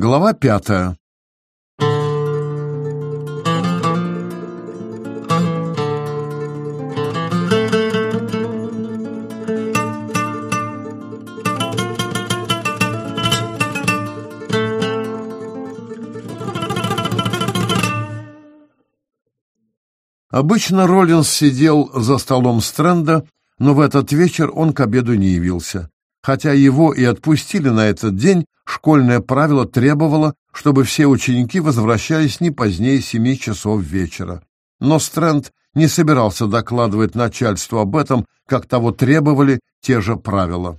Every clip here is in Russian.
Глава пятая. Обычно Роллинс сидел за столом Стрэнда, но в этот вечер он к обеду не явился. Хотя его и отпустили на этот день, школьное правило требовало, чтобы все ученики возвращались не позднее семи часов вечера. Но Стрэнд не собирался докладывать начальству об этом, как того требовали те же правила.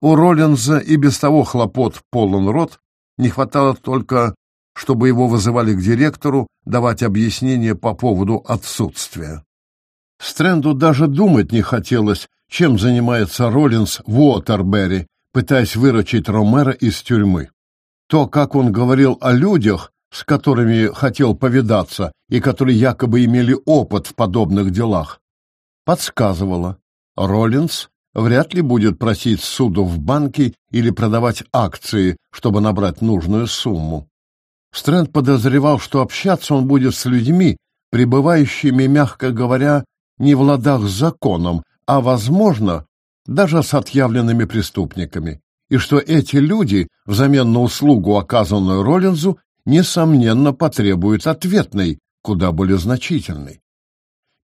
У Роллинза и без того хлопот полон рот, не хватало только чтобы его вызывали к директору давать объяснения по поводу отсутствия. Стрэнду даже думать не хотелось, чем занимается Роллинс в Уотербери, пытаясь выручить Ромера из тюрьмы. То, как он говорил о людях, с которыми хотел повидаться и которые якобы имели опыт в подобных делах, подсказывало, Роллинс вряд ли будет просить суду в банке или продавать акции, чтобы набрать нужную сумму. Стрэнд подозревал, что общаться он будет с людьми, пребывающими, мягко говоря, не в ладах с законом, а, возможно, даже с отъявленными преступниками, и что эти люди, взамен на услугу, оказанную Роллинзу, несомненно потребуют ответной, куда более значительной.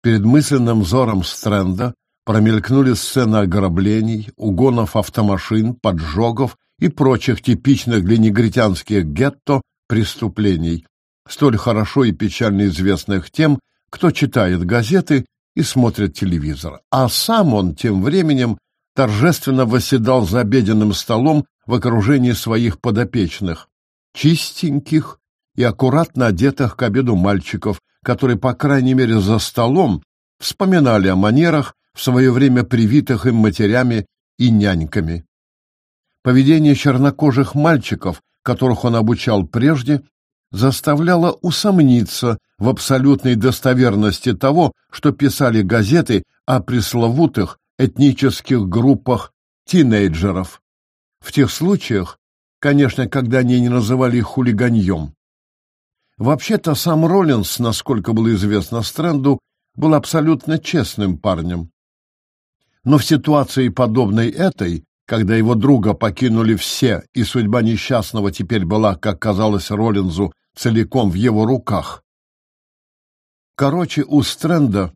Перед мысленным взором Стрэнда промелькнули сцены ограблений, угонов автомашин, поджогов и прочих типичных для негритянских гетто преступлений, столь хорошо и печально известных тем, кто читает газеты и смотрит телевизор. А сам он тем временем торжественно восседал за обеденным столом в окружении своих подопечных, чистеньких и аккуратно одетых к обеду мальчиков, которые, по крайней мере, за столом вспоминали о манерах, в свое время привитых им матерями и няньками. Поведение чернокожих мальчиков которых он обучал прежде, заставляло усомниться в абсолютной достоверности того, что писали газеты о пресловутых этнических группах тинейджеров. В тех случаях, конечно, когда они не называли их хулиганьем. Вообще-то сам Роллинс, насколько было известно Стрэнду, был абсолютно честным парнем. Но в ситуации, подобной этой, когда его друга покинули все, и судьба несчастного теперь была, как казалось Роллинзу, целиком в его руках. Короче, у Стрэнда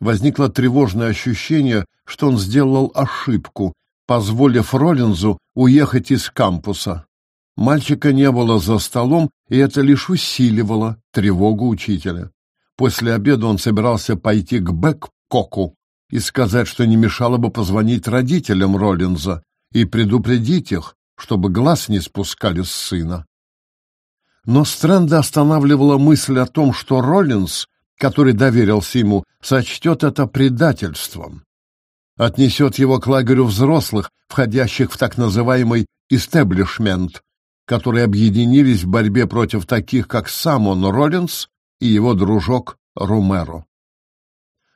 возникло тревожное ощущение, что он сделал ошибку, позволив Роллинзу уехать из кампуса. Мальчика не было за столом, и это лишь усиливало учителя. После обеда он собирался пойти к Бэккоку, и сказать, что не мешало бы позвонить родителям Роллинза и предупредить их, чтобы глаз не спускали с сына. Но Стрэнда останавливала мысль о том, что Роллинз, который доверился ему, сочтет это предательством, отнесет его к лагерю взрослых, входящих в так называемый «истеблишмент», которые объединились в борьбе против таких, как сам он, Роллинз, и его дружок Румеро.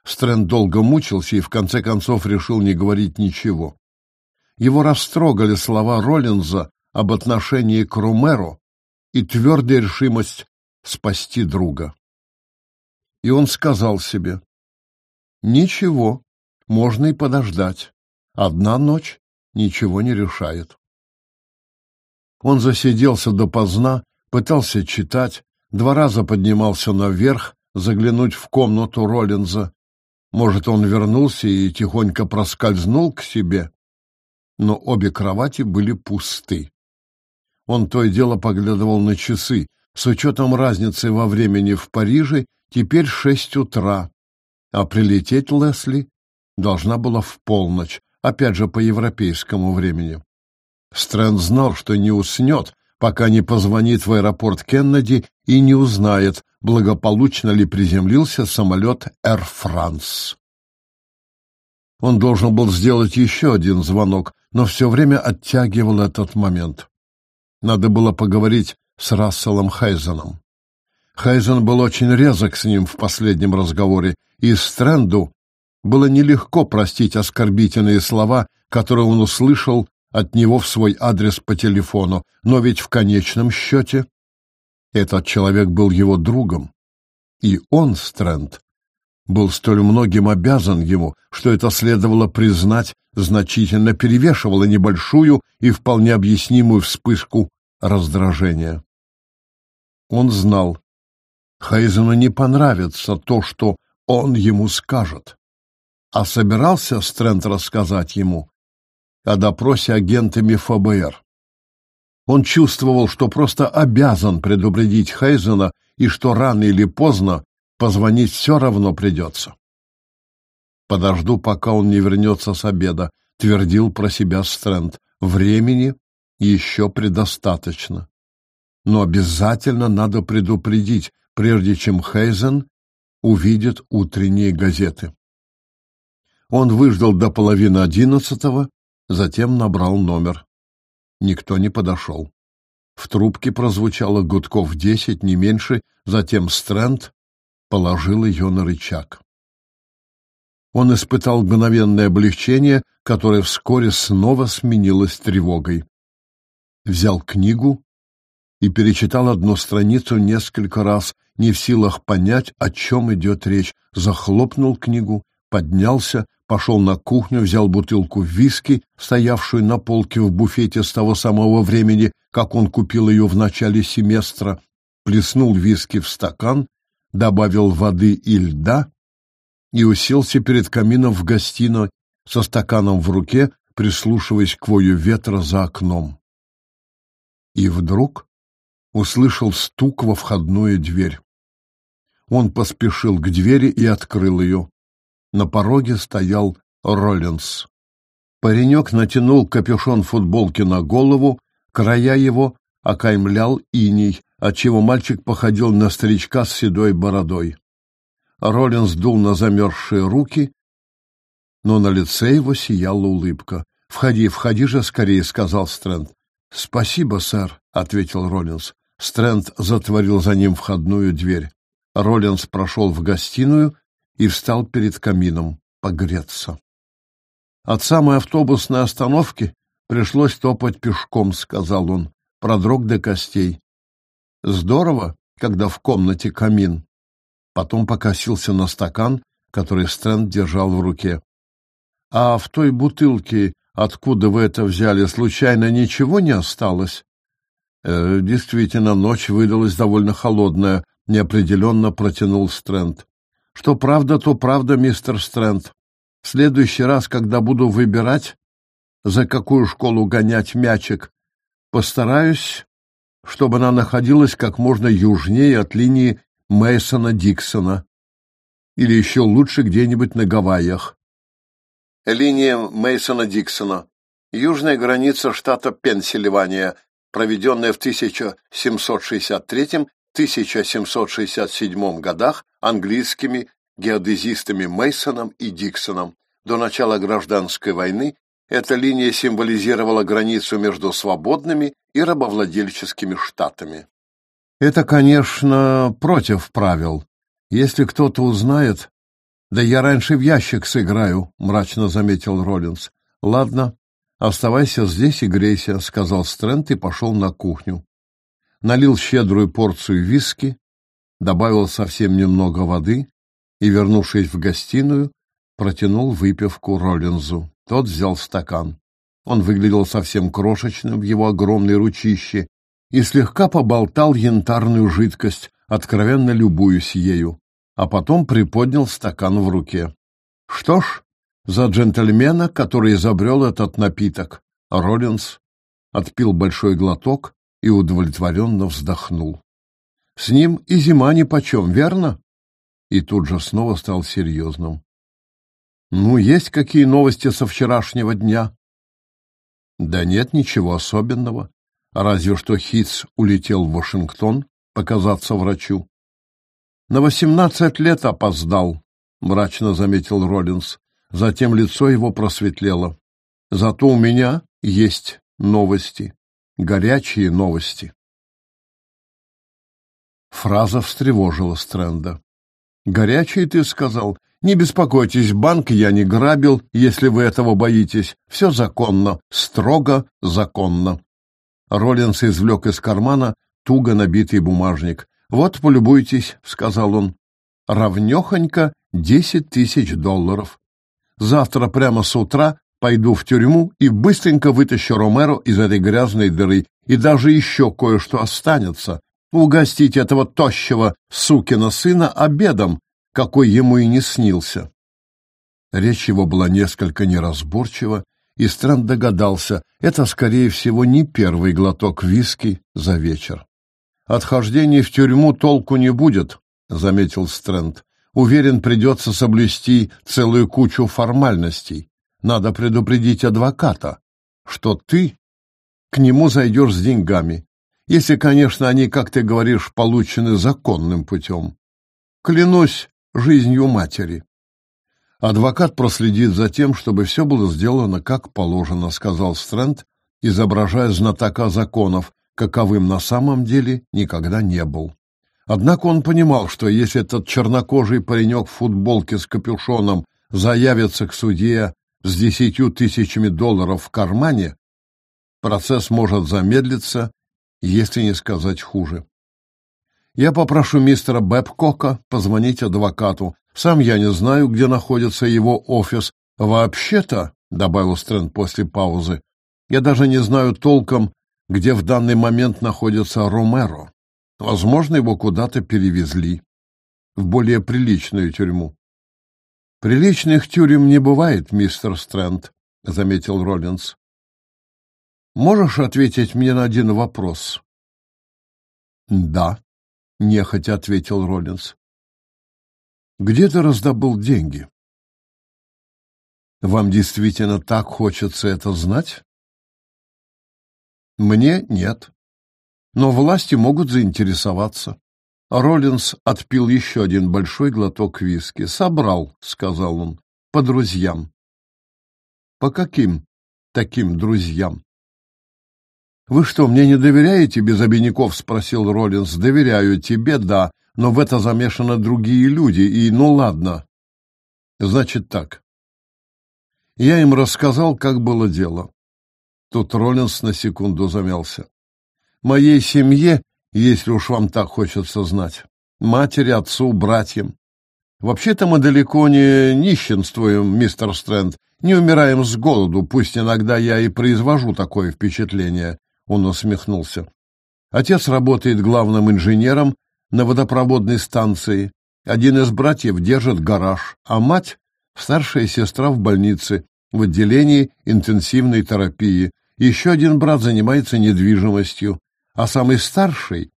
Стрэнд долго мучился и в конце концов решил не говорить ничего. Его растрогали слова Роллинза об отношении к Румеру и твердая решимость спасти друга. И он сказал себе, «Ничего, можно и подождать. Одна ночь ничего не решает». Он засиделся допоздна, пытался читать, два раза поднимался наверх, заглянуть в комнату Роллинза, может, он вернулся и тихонько проскользнул к себе, но обе кровати были пусты. Он то и дело поглядывал на часы. С учетом разницы во времени в Париже теперь шесть утра, а прилететь Лесли должна была в полночь, опять же по европейскому времени. Стрэнд знал, что не уснет, пока не позвонит в аэропорт Кеннеди и не узнает, благополучно ли приземлился самолет Air France. Он должен был сделать еще один звонок, но все время оттягивал этот момент. Надо было поговорить с Расселом Хайзеном. Хайзен был очень резок с ним в последнем разговоре, и Стрэнду было нелегко простить оскорбительные слова, которые он услышал от него в свой адрес по телефону, но ведь в конечном счете этот человек был его другом. И он, Стрэнд, был столь многим обязан ему, что это следовало признать, значительно перевешивало небольшую и вполне объяснимую вспышку раздражения. Он знал, Хейзену не понравится то, что он ему скажет. А собирался Стрэнд рассказать ему о допросе агентами ФБР. Он чувствовал, что просто обязан предупредить Хейзена и что рано или поздно позвонить все равно придется. «Подожду, пока он не вернется с обеда», — твердил про себя Стрэнд. «Времени еще предостаточно. Но обязательно надо предупредить, прежде чем Хейзен увидит утренние газеты». Он выждал до половины одиннадцатого, затем набрал номер. Никто не подошел. В трубке прозвучало гудков десять, не меньше, затем Стрэнд положил ее на рычаг. Он испытал мгновенное облегчение, которое вскоре снова сменилось тревогой. Взял книгу и перечитал одну страницу несколько раз, не в силах понять, о чем идет речь, захлопнул книгу, поднялся, пошел на кухню, взял бутылку виски, стоявшую на полке в буфете с того самого времени, как он купил ее в начале семестра, плеснул виски в стакан, добавил воды и льда и уселся перед камином в гостиной со стаканом в руке, прислушиваясь к вою ветра за окном. И вдруг услышал стук во входную дверь. Он поспешил к двери и открыл ее. На пороге стоял Роллинс. Паренек натянул капюшон футболки на голову, края его окаймлял иней, отчего мальчик походил на старичка с седой бородой. Роллинс дул на замерзшие руки, но на лице его сияла улыбка. «Входи, входи же скорее», — сказал Стрэнд. «Спасибо, сэр», — ответил Роллинс. Стрэнд затворил за ним входную дверь. Роллинс прошел в гостиную и встал перед камином погреться. От самой автобусной остановки пришлось топать пешком, сказал он, продрог до костей. Здорово, когда в комнате камин. Потом покосился на стакан, который Стрэнд держал в руке. А в той бутылке, откуда вы это взяли, случайно ничего не осталось? Э, действительно, ночь выдалась довольно холодная, неопределенно протянул Стрэнд. Что правда, то правда, мистер Стрэнд. В следующий раз, когда буду выбирать, за какую школу гонять мячик, постараюсь, чтобы она находилась как можно южнее от линии Мейсона Диксона или еще лучше где-нибудь на Гавайях. Линия Мейсона Диксона. Южная граница штата Пенсильвания, проведенная в 1763-1767 годах английскими геодезистами Мейсоном и Диксоном. До начала гражданской войны эта линия символизировала границу между свободными и рабовладельческими штатами. Это, конечно, против правил. Если кто-то узнает... Да я раньше в ящик сыграю, мрачно заметил Роллинс. Ладно, оставайся здесь и грейся, сказал Стрэнд и пошел на кухню. Налил щедрую порцию виски, добавил совсем немного воды и, вернувшись в гостиную, протянул выпивку Роллинзу. Тот взял стакан. Он выглядел совсем крошечным в его огромной ручище и слегка поболтал янтарную жидкость, откровенно любуясь ею, а потом приподнял стакан в руке. Что ж, за джентльмена, который изобрел этот напиток, Роллинс отпил большой глоток и удовлетворенно вздохнул. С ним и зима нипочем, верно? И тут же снова стал серьезным. Ну, есть какие новости со вчерашнего дня? Да нет, ничего особенного. Разве что Хитц улетел в Вашингтон показаться врачу. На восемнадцать лет опоздал, мрачно заметил Роллинс. Затем лицо его просветлело. Зато у меня есть новости, горячие новости. Фраза встревожила Стрэнда. «Горячие, ты сказал? Не беспокойтесь, банк я не грабил, если вы этого боитесь. Все законно, строго законно. Роллинс извлек из кармана туго набитый бумажник. «Вот, полюбуйтесь», — сказал он. «Равнехонько десять тысяч долларов. Завтра прямо с утра пойду в тюрьму и быстренько вытащу Ромеро из этой грязной дыры, и даже еще кое-что останется. Угостить этого тощего сукина сына обедом, какой ему и не снился. Речь его была несколько неразборчива, и Стрэнд догадался, это, скорее всего, не первый глоток виски за вечер. «Отхождений в тюрьму толку не будет», — заметил Стрэнд. «Уверен, придется соблюсти целую кучу формальностей. Надо предупредить адвоката, что ты к нему зайдешь с деньгами, если, конечно, они, как ты говоришь, получены законным путем. Клянусь жизнью матери. Адвокат проследит за тем, чтобы все было сделано как положено, сказал Стрэнд, изображая знатока законов, каковым на самом деле никогда не был. Однако он понимал, что если этот чернокожий паренек в футболке с капюшоном заявится к судье с десятью тысячами долларов в кармане, процесс может замедлиться, если не сказать хуже. Я попрошу мистера Бэбкока позвонить адвокату. Сам я не знаю, где находится его офис. Вообще-то, — добавил Стрэнд после паузы, — я даже не знаю толком, где в данный момент находится Ромеро. Возможно, его куда-то перевезли в более приличную тюрьму. Приличных тюрем не бывает, мистер Стрэнд, — заметил Роллинс. Можешь ответить мне на один вопрос? Да нехотя ответил Роллинс. Где ты раздобыл деньги? Вам действительно так хочется это знать? Мне нет. Но власти могут заинтересоваться. Роллинс отпил еще один большой глоток виски. «Собрал», — сказал он, — «по друзьям». «По каким таким друзьям?» «Вы что, мне не доверяете?» — без обиняков спросил Роллинс. «Доверяю тебе, да, но в это замешаны другие люди, и ну ладно». «Значит так». Я им рассказал, как было дело. Тут Роллинс на секунду замялся. «Моей семье, если уж вам так хочется знать, матери, отцу, братьям. Вообще-то мы далеко не нищенствуем, мистер Стрэнд, не умираем с голоду, пусть иногда я и произвожу такое впечатление. Он усмехнулся. Отец работает главным инженером на водопроводной станции. Один из братьев держит гараж, а мать — старшая сестра в больнице в отделении интенсивной терапии. Еще один брат занимается недвижимостью, а самый старший,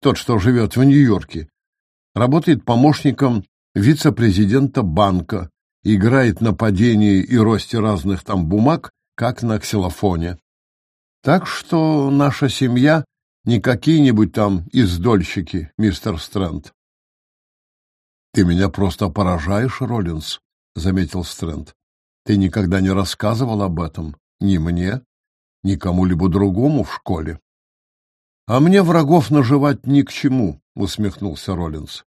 тот, что живет в Нью-Йорке, работает помощником вице-президента банка, играет на падении и росте разных там бумаг, как на ксилофоне. Так что наша семья не какие-нибудь там издольщики, мистер Стрэнд. Ты меня просто поражаешь, Роллинс, заметил Стрэнд. Ты никогда не рассказывал об этом ни мне, ни кому-либо другому в школе. А мне врагов наживать ни к чему, усмехнулся Роллинс.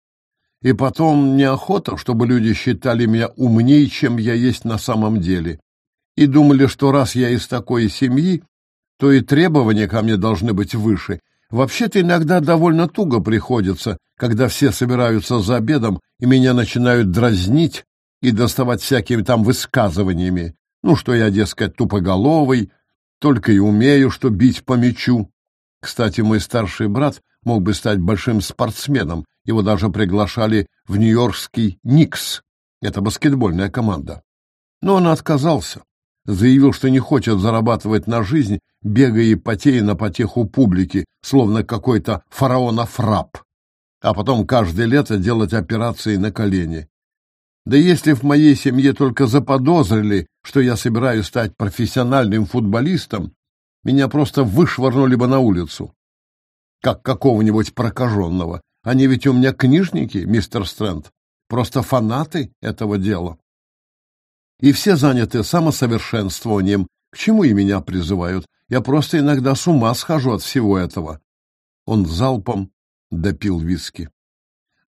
И потом неохота, чтобы люди считали меня умнее, чем я есть на самом деле, и думали, что раз я из такой семьи, то и требования ко мне должны быть выше. Вообще-то иногда довольно туго приходится, когда все собираются за обедом и меня начинают дразнить и доставать всякими там высказываниями. Ну, что я, дескать, тупоголовый, только и умею, что бить по мячу. Кстати, мой старший брат мог бы стать большим спортсменом. Его даже приглашали в Нью-Йоркский Никс. Это баскетбольная команда. Но он отказался заявил, что не хочет зарабатывать на жизнь, бегая и потея на потеху публики, словно какой-то фараонов-раб, а потом каждое лето делать операции на колени. Да если в моей семье только заподозрили, что я собираюсь стать профессиональным футболистом, меня просто вышвырнули бы на улицу, как какого-нибудь прокаженного. Они ведь у меня книжники, мистер Стрэнд, просто фанаты этого дела и все заняты самосовершенствованием. К чему и меня призывают? Я просто иногда с ума схожу от всего этого. Он залпом допил виски.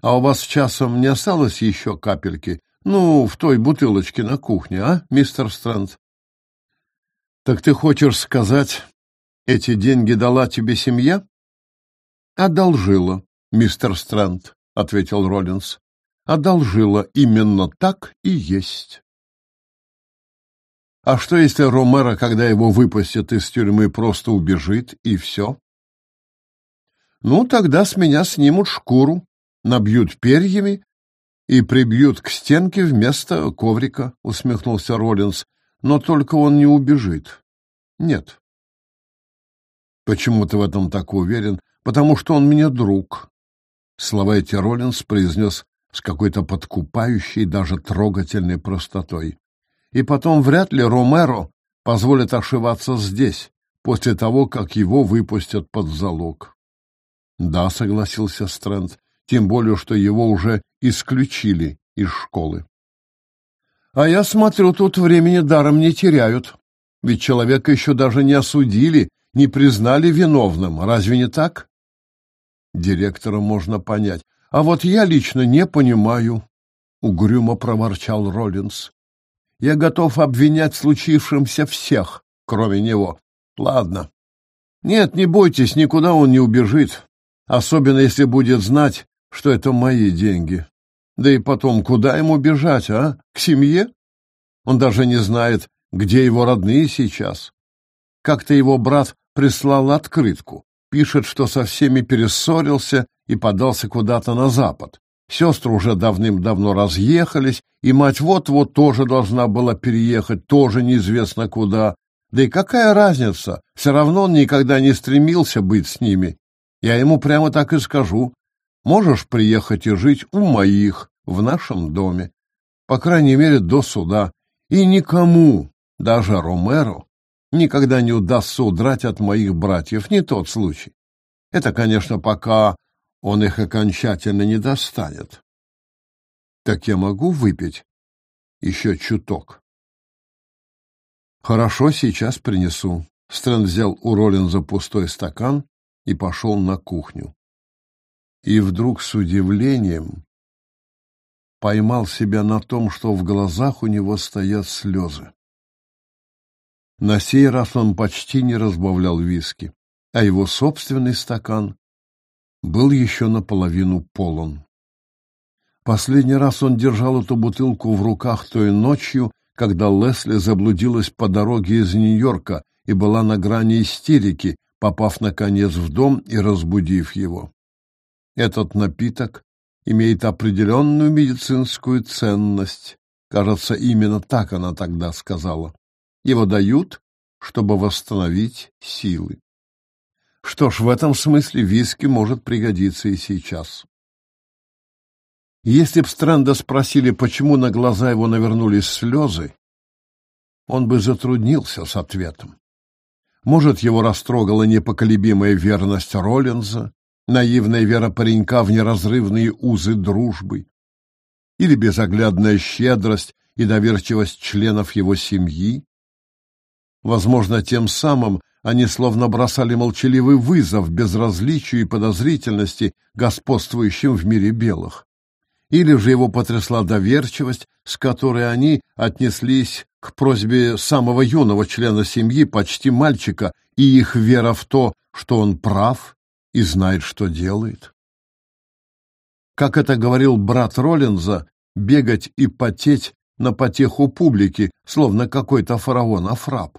А у вас часом не осталось еще капельки? Ну, в той бутылочке на кухне, а, мистер Стрэнд? Так ты хочешь сказать, эти деньги дала тебе семья? Одолжила, мистер Стрэнд, ответил Роллинс. Одолжила именно так и есть. А что, если Ромеро, когда его выпустят из тюрьмы, просто убежит, и все? Ну, тогда с меня снимут шкуру, набьют перьями и прибьют к стенке вместо коврика, — усмехнулся Роллинс. Но только он не убежит. Нет. Почему ты в этом так уверен? Потому что он мне друг. Слова эти Роллинс произнес с какой-то подкупающей, даже трогательной простотой. И потом вряд ли Ромеро позволит ошиваться здесь, после того, как его выпустят под залог. Да, согласился Стрэнд, тем более, что его уже исключили из школы. А я смотрю, тут времени даром не теряют. Ведь человека еще даже не осудили, не признали виновным. Разве не так? Директора можно понять. А вот я лично не понимаю, — угрюмо проворчал Роллинс. Я готов обвинять в случившемся всех, кроме него. Ладно. Нет, не бойтесь, никуда он не убежит. Особенно, если будет знать, что это мои деньги. Да и потом, куда ему бежать, а? К семье? Он даже не знает, где его родные сейчас. Как-то его брат прислал открытку. Пишет, что со всеми перессорился и подался куда-то на запад. Сестры уже давным-давно разъехались, и мать вот-вот тоже должна была переехать, тоже неизвестно куда. Да и какая разница? Все равно он никогда не стремился быть с ними. Я ему прямо так и скажу. Можешь приехать и жить у моих, в нашем доме. По крайней мере, до суда. И никому, даже Ромеро, никогда не удастся удрать от моих братьев. Не тот случай. Это, конечно, пока он их окончательно не достанет. Так я могу выпить еще чуток? Хорошо, сейчас принесу. Стрэнд взял у Роллинза пустой стакан и пошел на кухню. И вдруг с удивлением поймал себя на том, что в глазах у него стоят слезы. На сей раз он почти не разбавлял виски, а его собственный стакан был еще наполовину полон. Последний раз он держал эту бутылку в руках той ночью, когда Лесли заблудилась по дороге из Нью-Йорка и была на грани истерики, попав, наконец, в дом и разбудив его. Этот напиток имеет определенную медицинскую ценность. Кажется, именно так она тогда сказала. Его дают, чтобы восстановить силы. Что ж, в этом смысле виски может пригодиться и сейчас. Если б Стрэнда спросили, почему на глаза его навернулись слезы, он бы затруднился с ответом. Может, его растрогала непоколебимая верность Роллинза, наивная вера паренька в неразрывные узы дружбы, или безоглядная щедрость и доверчивость членов его семьи. Возможно, тем самым они словно бросали молчаливый вызов безразличию и подозрительности, господствующим в мире белых. Или же его потрясла доверчивость, с которой они отнеслись к просьбе самого юного члена семьи, почти мальчика, и их вера в то, что он прав и знает, что делает. Как это говорил брат Роллинза, бегать и потеть на потеху публики, словно какой-то фараон Афрап.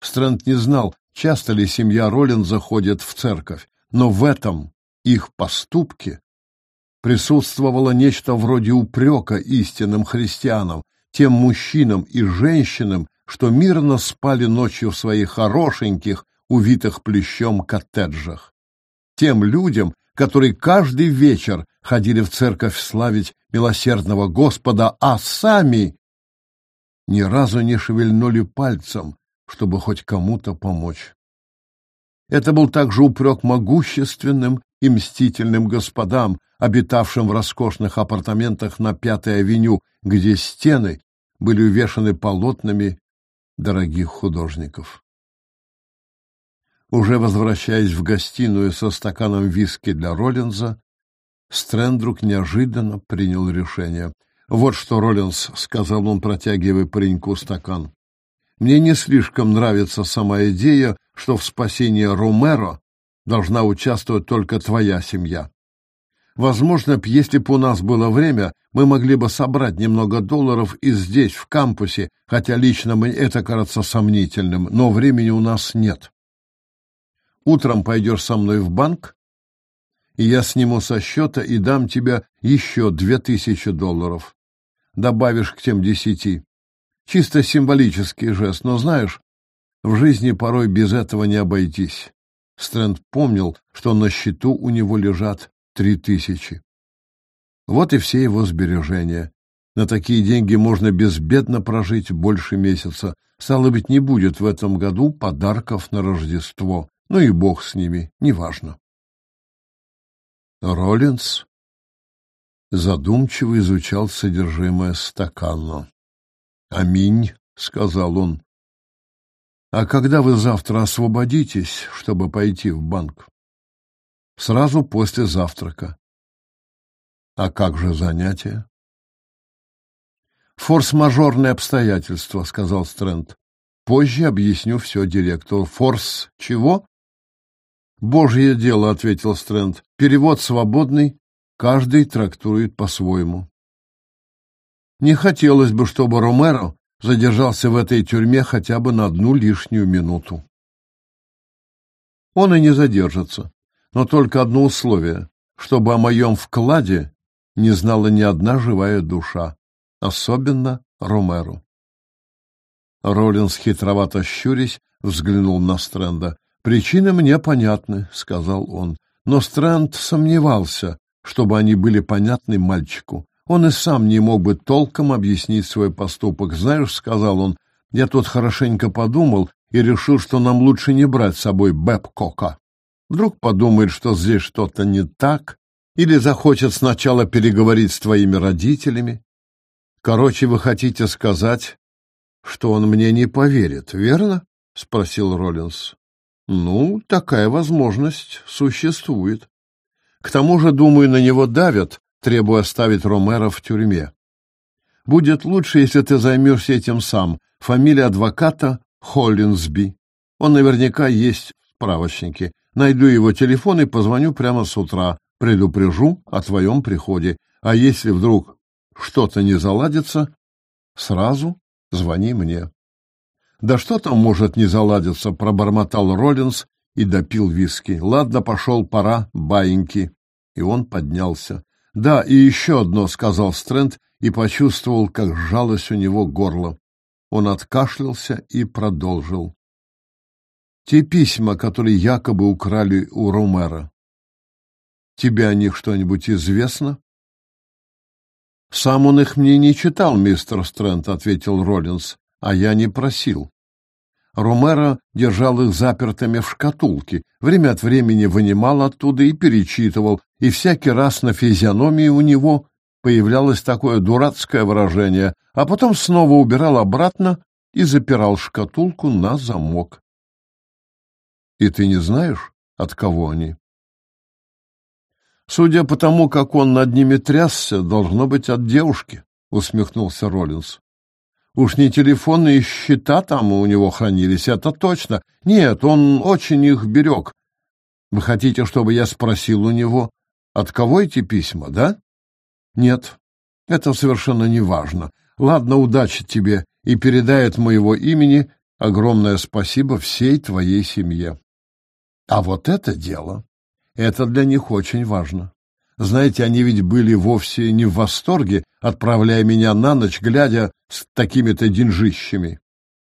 Стрэнд не знал, часто ли семья Роллинза ходит в церковь, но в этом их поступке присутствовало нечто вроде упрека истинным христианам, тем мужчинам и женщинам, что мирно спали ночью в своих хорошеньких, увитых плещом коттеджах. Тем людям, которые каждый вечер ходили в церковь славить милосердного Господа, а сами ни разу не шевельнули пальцем, чтобы хоть кому-то помочь. Это был также упрек могущественным и мстительным господам, обитавшим в роскошных апартаментах на Пятой авеню, где стены были увешаны полотнами дорогих художников. Уже возвращаясь в гостиную со стаканом виски для Роллинза, Стрендрук неожиданно принял решение. «Вот что, Роллинс», — сказал он, протягивая пареньку стакан. «Мне не слишком нравится сама идея, что в спасении Ромеро должна участвовать только твоя семья. Возможно, если бы у нас было время, мы могли бы собрать немного долларов и здесь, в кампусе, хотя лично мне это кажется сомнительным, но времени у нас нет. Утром пойдешь со мной в банк, и я сниму со счета и дам тебе еще две тысячи долларов. Добавишь к тем десяти. Чисто символический жест, но знаешь, в жизни порой без этого не обойтись. Стрэнд помнил, что на счету у него лежат три тысячи. Вот и все его сбережения. На такие деньги можно безбедно прожить больше месяца. Стало быть, не будет в этом году подарков на Рождество. Ну и бог с ними, неважно. Роллинс задумчиво изучал содержимое стакана. «Аминь», — сказал он. «А когда вы завтра освободитесь, чтобы пойти в банк?» «Сразу после завтрака». «А как же занятия?» «Форс-мажорные обстоятельства», — сказал Стрэнд. «Позже объясню все директору. Форс чего?» «Божье дело», — ответил Стрэнд. «Перевод свободный, каждый трактует по-своему». Не хотелось бы, чтобы Ромеро задержался в этой тюрьме хотя бы на одну лишнюю минуту. Он и не задержится, но только одно условие, чтобы о моем вкладе не знала ни одна живая душа, особенно Ромеро. Роллинс, хитровато щурясь, взглянул на Стрэнда. «Причины мне понятны», — сказал он. Но Стрэнд сомневался, чтобы они были понятны мальчику. Он и сам не мог бы толком объяснить свой поступок. «Знаешь», — сказал он, — «я тут хорошенько подумал и решил, что нам лучше не брать с собой Бэбкока. Вдруг подумает, что здесь что-то не так, или захочет сначала переговорить с твоими родителями. Короче, вы хотите сказать, что он мне не поверит, верно?» — спросил Роллинс. Ну, такая возможность существует. К тому же, думаю, на него давят, требуя оставить Ромеро в тюрьме. Будет лучше, если ты займешься этим сам. Фамилия адвоката Холлинсби. Он наверняка есть в справочнике. Найду его телефон и позвоню прямо с утра. Предупрежу о твоем приходе. А если вдруг что-то не заладится, сразу звони мне. Да что там может не заладиться, пробормотал Роллинс и допил виски. Ладно, пошел, пора, баиньки. И он поднялся. Да, и еще одно, сказал Стрэнд и почувствовал, как сжалось у него горло. Он откашлялся и продолжил. Те письма, которые якобы украли у Ромера. Тебе о них что-нибудь известно? Сам он их мне не читал, мистер Стрэнд, ответил Роллинс а я не просил. Ромеро держал их запертыми в шкатулке, время от времени вынимал оттуда и перечитывал, и всякий раз на физиономии у него появлялось такое дурацкое выражение, а потом снова убирал обратно и запирал шкатулку на замок. И ты не знаешь, от кого они? Судя по тому, как он над ними трясся, должно быть от девушки, усмехнулся Роллинс. Уж не телефонные счета там у него хранились, это точно. Нет, он очень их берег. Вы хотите, чтобы я спросил у него, от кого эти письма, да? Нет, это совершенно не важно. Ладно, удачи тебе, и передай от моего имени огромное спасибо всей твоей семье. А вот это дело, это для них очень важно. Знаете, они ведь были вовсе не в восторге, отправляя меня на ночь, глядя с такими-то деньжищами.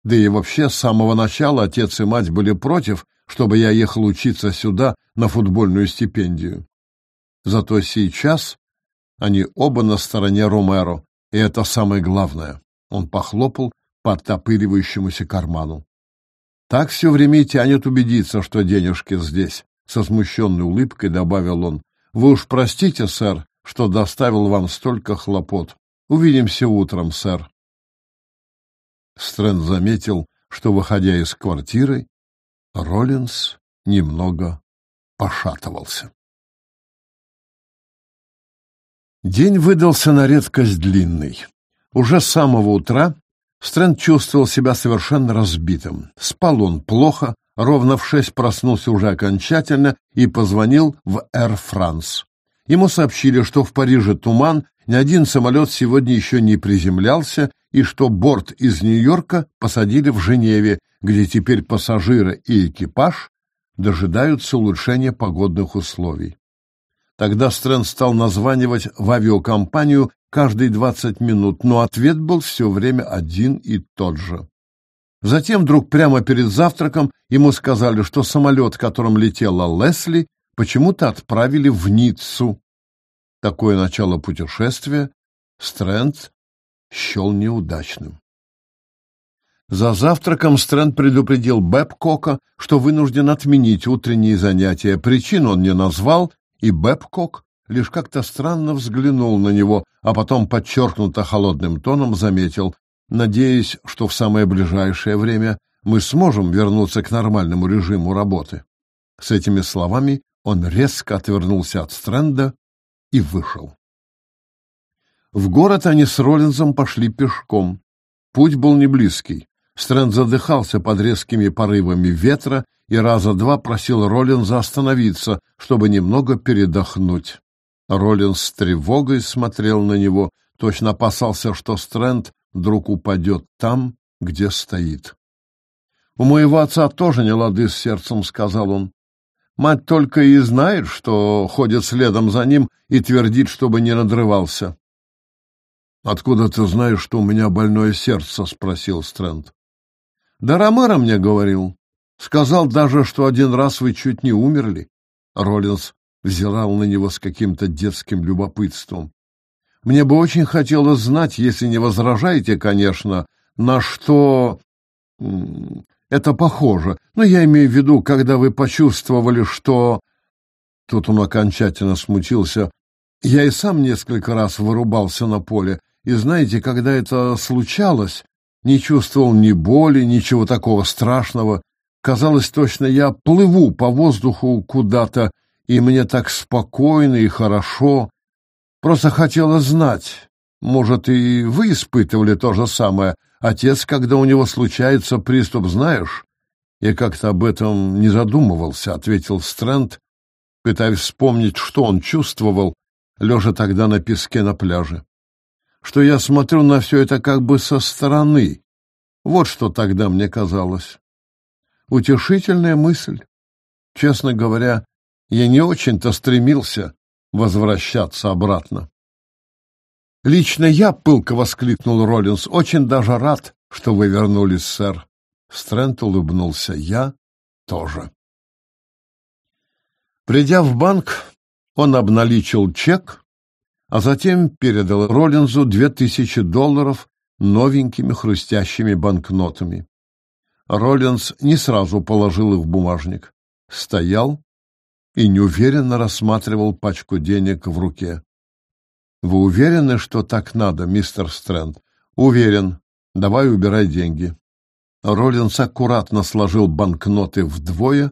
Да и вообще, с самого начала отец и мать были против, чтобы я ехал учиться сюда на футбольную стипендию. Зато сейчас они оба на стороне Ромеро, и это самое главное. Он похлопал по оттопыривающемуся карману. Так все время тянет убедиться, что денежки здесь. Со смущенной улыбкой добавил он. Вы уж простите, сэр, что доставил вам столько хлопот. Увидимся утром, сэр. Стрэнд заметил, что, выходя из квартиры, Роллинс немного пошатывался. День выдался на редкость длинный. Уже с самого утра Стрэнд чувствовал себя совершенно разбитым. Спал он плохо, ровно в шесть проснулся уже окончательно и позвонил в Air France. Ему сообщили, что в Париже туман, ни один самолет сегодня еще не приземлялся, и что борт из Нью-Йорка посадили в Женеве, где теперь пассажиры и экипаж дожидаются улучшения погодных условий. Тогда Стрэнд стал названивать в авиакомпанию каждые 20 минут, но ответ был все время один и тот же. Затем вдруг прямо перед завтраком ему сказали, что самолет, которым летела Лесли, почему-то отправили в Ниццу. Такое начало путешествия Стрэнд счел неудачным. За завтраком Стрэнд предупредил Бэбкока, что вынужден отменить утренние занятия. Причин он не назвал, и Бэбкок лишь как-то странно взглянул на него, а потом подчеркнуто холодным тоном заметил, надеясь, что в самое ближайшее время мы сможем вернуться к нормальному режиму работы. С этими словами он резко отвернулся от Стрэнда и вышел. В город они с Роллинзом пошли пешком. Путь был не близкий. Стрэнд задыхался под резкими порывами ветра и раза два просил Роллинза остановиться, чтобы немного передохнуть. Роллинз с тревогой смотрел на него, точно опасался, что Стрэнд вдруг упадет там, где стоит. «У моего отца тоже не лады с сердцем», — сказал он. «Мать только и знает, что ходит следом за ним и твердит, чтобы не надрывался». «Откуда ты знаешь, что у меня больное сердце?» — спросил Стрэнд. «Да Ромеро мне говорил. Сказал даже, что один раз вы чуть не умерли». Роллинс взирал на него с каким-то детским любопытством. «Мне бы очень хотелось знать, если не возражаете, конечно, на что это похоже. Но я имею в виду, когда вы почувствовали, что...» Тут он окончательно смутился. «Я и сам несколько раз вырубался на поле, и знаете, когда это случалось, не чувствовал ни боли, ничего такого страшного. Казалось, точно я плыву по воздуху куда-то, и мне так спокойно и хорошо. Просто хотела знать, может, и вы испытывали то же самое. Отец, когда у него случается приступ, знаешь? Я как-то об этом не задумывался, ответил Стрэнд, пытаясь вспомнить, что он чувствовал, лежа тогда на песке на пляже. Что я смотрю на все это как бы со стороны. Вот что тогда мне казалось. Утешительная мысль. Честно говоря, я не очень-то стремился возвращаться обратно. «Лично я, — пылко воскликнул Роллинс, — очень даже рад, что вы вернулись, сэр». Стрэнд улыбнулся. «Я тоже». Придя в банк, он обналичил чек, а затем передал Роллинзу две тысячи долларов новенькими хрустящими банкнотами. Роллинс не сразу положил их в бумажник. Стоял и неуверенно рассматривал пачку денег в руке. «Вы уверены, что так надо, мистер Стрэнд?» «Уверен. Давай убирай деньги». Роллинс аккуратно сложил банкноты вдвое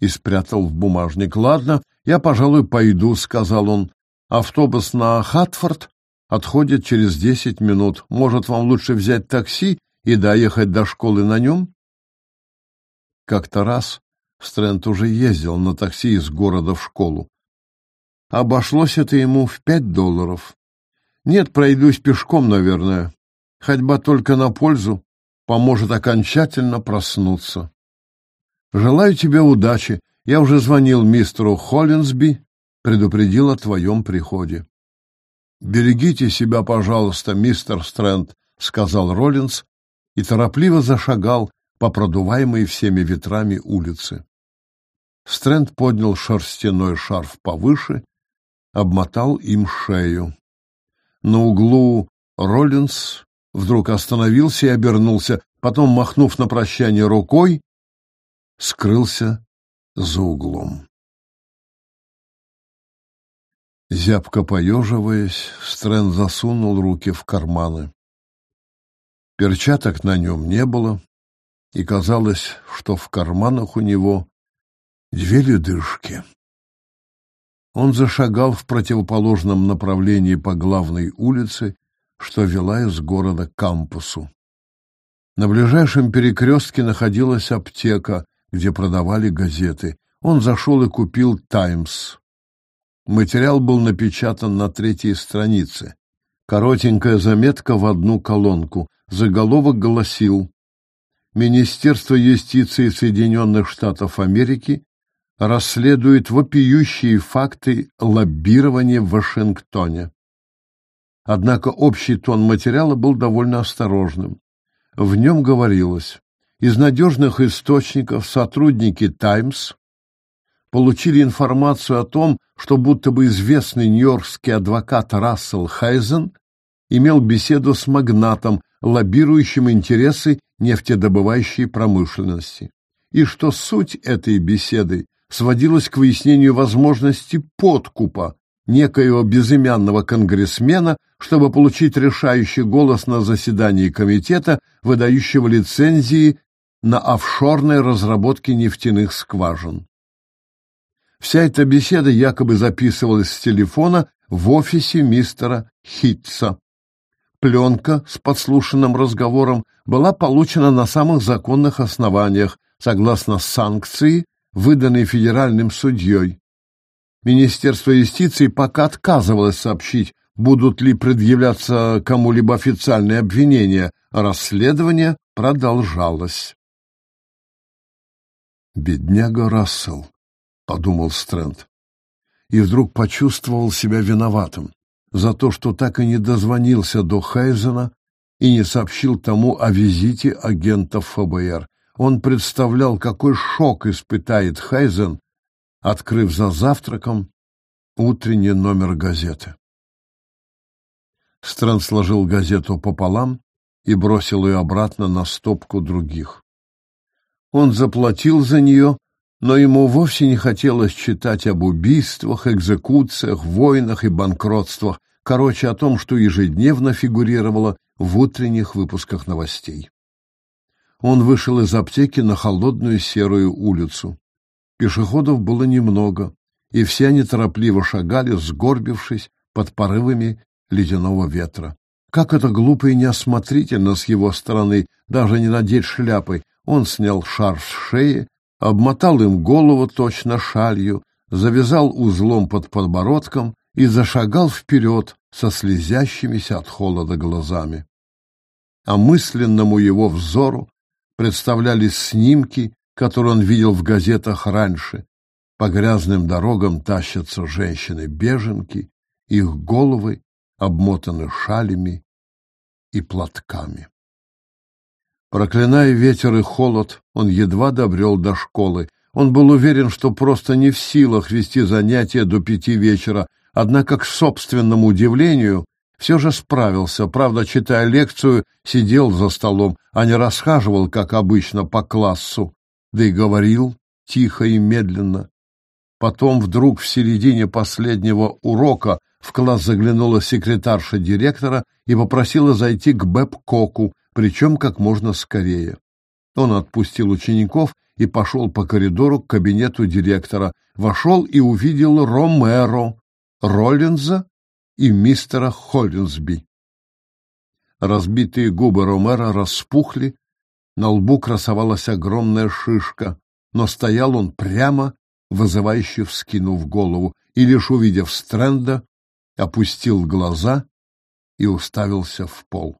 и спрятал в бумажник. «Ладно, я, пожалуй, пойду», — сказал он. «Автобус на Хатфорд отходит через десять минут. Может, вам лучше взять такси и доехать до школы на нем?» Как-то раз Стрэнд уже ездил на такси из города в школу. Обошлось это ему в пять долларов. Нет, пройдусь пешком, наверное. Ходьба только на пользу поможет окончательно проснуться. Желаю тебе удачи. Я уже звонил мистеру Холлинсби, предупредил о твоем приходе. «Берегите себя, пожалуйста, мистер Стрэнд», — сказал Роллинс и торопливо зашагал по продуваемой всеми ветрами улице. Стрэнд поднял шерстяной шарф повыше, обмотал им шею. На углу Роллинс вдруг остановился и обернулся, потом, махнув на прощание рукой, скрылся за углом. Зябко поеживаясь, Стрэнд засунул руки в карманы. Перчаток на нем не было, и казалось, что в карманах у него две ледышки. Он зашагал в противоположном направлении по главной улице, что вела из города к кампусу. На ближайшем перекрестке находилась аптека, где продавали газеты. Он зашел и купил «Таймс». Материал был напечатан на третьей странице. Коротенькая заметка в одну колонку. Заголовок гласил Министерство юстиции Соединенных Штатов Америки расследует вопиющие факты лоббирования в Вашингтоне. Однако общий тон материала был довольно осторожным. В нем говорилось, из надежных источников сотрудники «Таймс» получили информацию о том, что будто бы известный нью-йоркский адвокат Рассел Хайзен имел беседу с магнатом, лоббирующим интересы нефтедобывающей промышленности, и что суть этой беседы сводилась к выяснению возможности подкупа некоего безымянного конгрессмена, чтобы получить решающий голос на заседании комитета, выдающего лицензии на офшорные разработки нефтяных скважин. Вся эта беседа якобы записывалась с телефона в офисе мистера Хитца. Пленка с подслушанным разговором была получена на самых законных основаниях, согласно санкции, выданной федеральным судьей. Министерство юстиции пока отказывалось сообщить, будут ли предъявляться кому-либо официальные обвинения, а расследование продолжалось. «Бедняга Рассел», — подумал Стрэнд, и вдруг почувствовал себя виноватым за то, что так и не дозвонился до Хайзена и не сообщил тому о визите агентов ФБР. Он представлял, какой шок испытает Хайзен, открыв за завтраком утренний номер газеты. Стрэнд сложил газету пополам и бросил ее обратно на стопку других. Он заплатил за нее, но ему вовсе не хотелось читать об убийствах, экзекуциях, войнах и банкротствах, короче, о том, что ежедневно фигурировало в утренних выпусках новостей. Он вышел из аптеки на холодную серую улицу. Пешеходов было немного, и все они торопливо шагали, сгорбившись под порывами ледяного ветра. Как это глупо и неосмотрительно с его стороны даже не надеть шляпой. Он снял шарф с шеи, обмотал им голову точно шалью, завязал узлом под подбородком и зашагал вперед со слезящимися от холода глазами. А мысленному его взору представлялись снимки который он видел в газетах раньше. По грязным дорогам тащатся женщины-беженки, их головы обмотаны шалями и платками. Проклиная ветер и холод, он едва добрел до школы. Он был уверен, что просто не в силах вести занятия до пяти вечера, однако, к собственному удивлению, все же справился. Правда, читая лекцию, сидел за столом, а не расхаживал, как обычно, по классу да и говорил тихо и медленно. Потом вдруг в середине последнего урока в класс заглянула секретарша директора и попросила зайти к Бэб Коку, причем как можно скорее. Он отпустил учеников и пошел по коридору к кабинету директора, вошел и увидел Ромеро, Роллинза и мистера Холлинсби. Разбитые губы Ромеро распухли, на лбу красовалась огромная шишка, но стоял он прямо, вызывающе вскинув голову, и лишь увидев Стрэнда, опустил глаза и уставился в пол.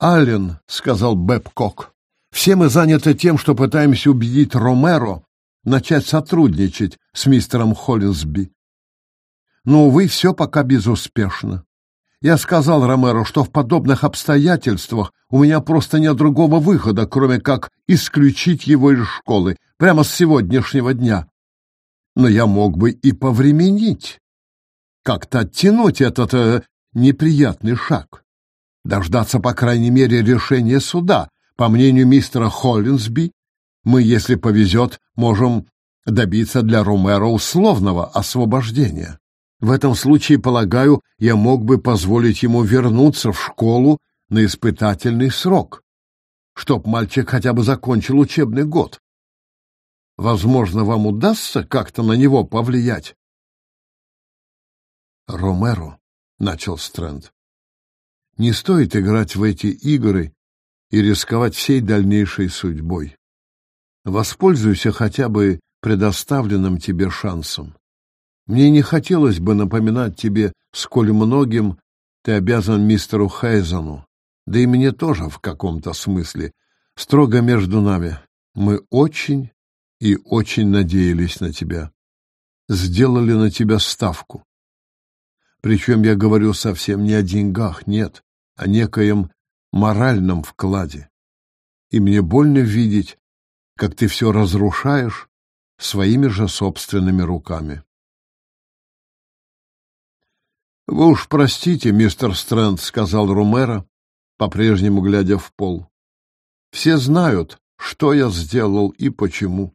«Аллен», — сказал Бэбкок, — «все мы заняты тем, что пытаемся убедить Ромеро начать сотрудничать с мистером Холлинсби. Но, увы, все пока безуспешно. Я сказал Ромеро, что в подобных обстоятельствах у меня просто нет другого выхода, кроме как исключить его из школы прямо с сегодняшнего дня. Но я мог бы и повременить, как-то оттянуть этот э, неприятный шаг, дождаться, по крайней мере, решения суда. По мнению мистера Холлинсби, мы, если повезет, можем добиться для Ромеро условного освобождения. В этом случае, полагаю, я мог бы позволить ему вернуться в школу на испытательный срок, чтоб мальчик хотя бы закончил учебный год. Возможно, вам удастся как-то на него повлиять. Ромеро, — начал Стрэнд, — не стоит играть в эти игры и рисковать всей дальнейшей судьбой. Воспользуйся хотя бы предоставленным тебе шансом. Мне не хотелось бы напоминать тебе, сколь многим ты обязан мистеру Хейзену, да и мне тоже в каком-то смысле. Строго между нами. Мы очень и очень надеялись на тебя. Сделали на тебя ставку. Причем я говорю совсем не о деньгах, нет, о некоем моральном вкладе. И мне больно видеть, как ты все разрушаешь своими же собственными руками. «Вы уж простите, мистер Стрэнд», — сказал Румера, по-прежнему глядя в пол. «Все знают, что я сделал и почему.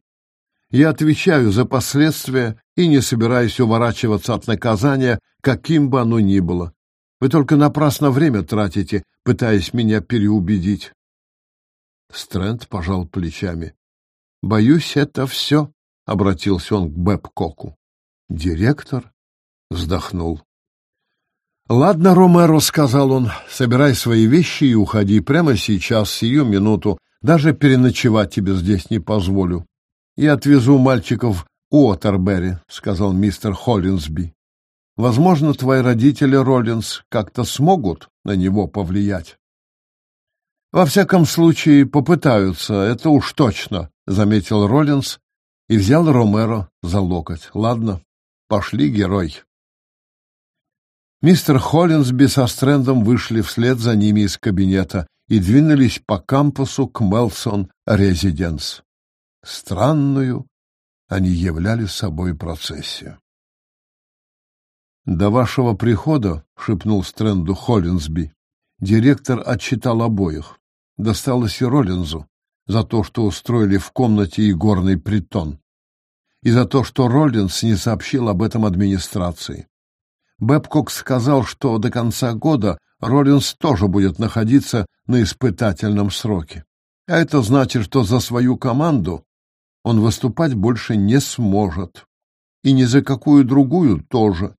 Я отвечаю за последствия и не собираюсь уворачиваться от наказания, каким бы оно ни было. Вы только напрасно время тратите, пытаясь меня переубедить. Стрэнд пожал плечами. «Боюсь, это все», — обратился он к Бэбкоку. Директор вздохнул. «Ладно, Ромеро», — сказал он, — «собирай свои вещи и уходи прямо сейчас, сию минуту. Даже переночевать тебе здесь не позволю. Я отвезу мальчиков у Уотербери», — сказал мистер Холлинсби. Возможно, твои родители, Роллинс, как-то смогут на него повлиять. Во всяком случае, попытаются, это уж точно, заметил Роллинс и взял Ромеро за локоть. Ладно, пошли, герой. Мистер Холлинсби со Стрэндом вышли вслед за ними из кабинета и двинулись по кампусу к Мелсон Резиденс. Странную они являли собой процессию. «До вашего прихода», — шепнул Стрэнду Холлинсби, — директор отчитал обоих. Досталось и Роллинзу за то, что устроили в комнате игорный притон, и за то, что Роллинз не сообщил об этом администрации. Бэбкок сказал, что до конца года Роллинз тоже будет находиться на испытательном сроке. А это значит, что за свою команду он выступать больше не сможет. И ни за какую другую тоже.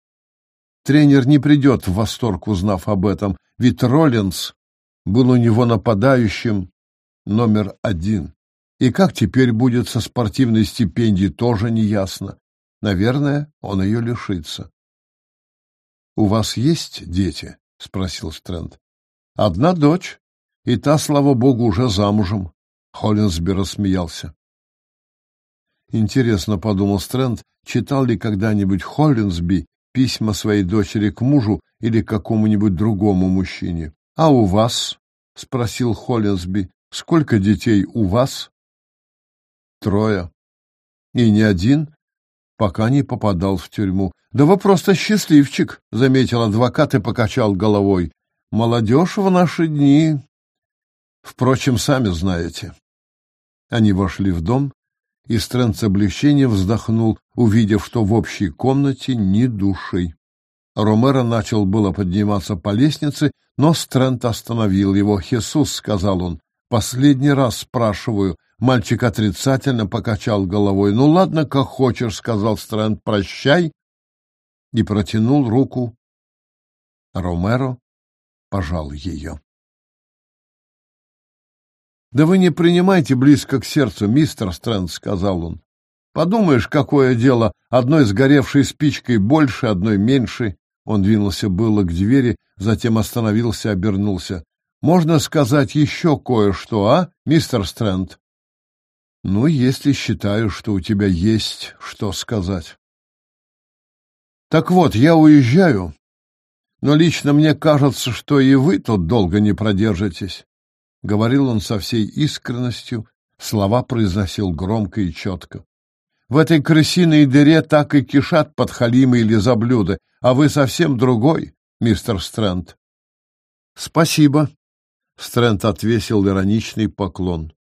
Тренер не придет в восторг, узнав об этом, ведь Роллинс был у него нападающим номер один. И как теперь будет со спортивной стипендией, тоже неясно. Наверное, он ее лишится. — У вас есть дети? — спросил Стрэнд. — Одна дочь, и та, слава богу, уже замужем. Холлинсби рассмеялся. Интересно, — подумал Стрэнд, — читал ли когда-нибудь Холлинсби письма своей дочери к мужу или к какому-нибудь другому мужчине. — А у вас? — спросил Холлинсби. — Сколько детей у вас? — Трое. — И не один? Пока не попадал в тюрьму. — Да вы просто счастливчик, — заметил адвокат и покачал головой. — Молодежь в наши дни... Впрочем, сами знаете. Они вошли в дом, и Стрэнд с облегчением вздохнул, увидев, что в общей комнате ни души. Ромеро начал было подниматься по лестнице, но Стрэнд остановил его. «Хесус», — сказал он, — «последний раз спрашиваю». Мальчик отрицательно покачал головой. «Ну ладно, как хочешь», — сказал Стрэнд, — «прощай». И протянул руку. Ромеро пожал ее. «Да вы не принимайте близко к сердцу, мистер Стрэнд», — сказал он. «Подумаешь, какое дело, одной сгоревшей спичкой больше, одной меньше». Он двинулся было к двери, затем остановился, обернулся. «Можно сказать еще кое-что, а, мистер Стрэнд?» «Ну, если считаю, что у тебя есть что сказать». «Так вот, я уезжаю, но лично мне кажется, что и вы тут долго не продержитесь. Говорил он со всей искренностью, слова произносил громко и четко. В этой крысиной дыре так и кишат подхалимы или заблюды, а вы совсем другой, мистер Стрэнд. Спасибо. Стрэнд отвесил ироничный поклон.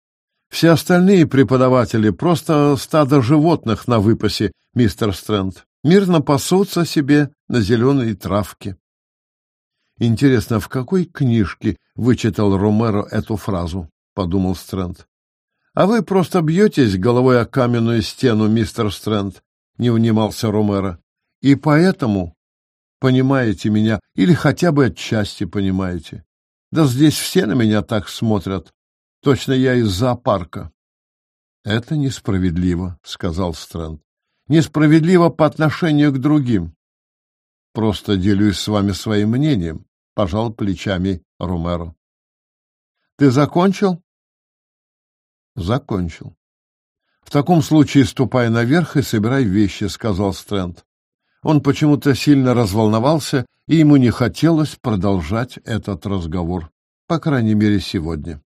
Все остальные преподаватели просто стадо животных на выпасе, мистер Стрэнд. Мирно пасутся себе на зеленой травке. Интересно, в какой книжке вычитал Ромеро эту фразу? подумал Стрэнд. А вы просто бьетесь головой о каменную стену, мистер Стрэнд, не унимался Ромеро. И поэтому понимаете меня или хотя бы отчасти понимаете. Да здесь все на меня так смотрят. Точно я из зоопарка. Это несправедливо, сказал Стрэнд. Несправедливо по отношению к другим. Просто делюсь с вами своим мнением, пожал плечами Ромеро. Ты закончил? Закончил. В таком случае ступай наверх и собирай вещи, сказал Стрэнд. Он почему-то сильно разволновался, и ему не хотелось продолжать этот разговор, по крайней мере, сегодня.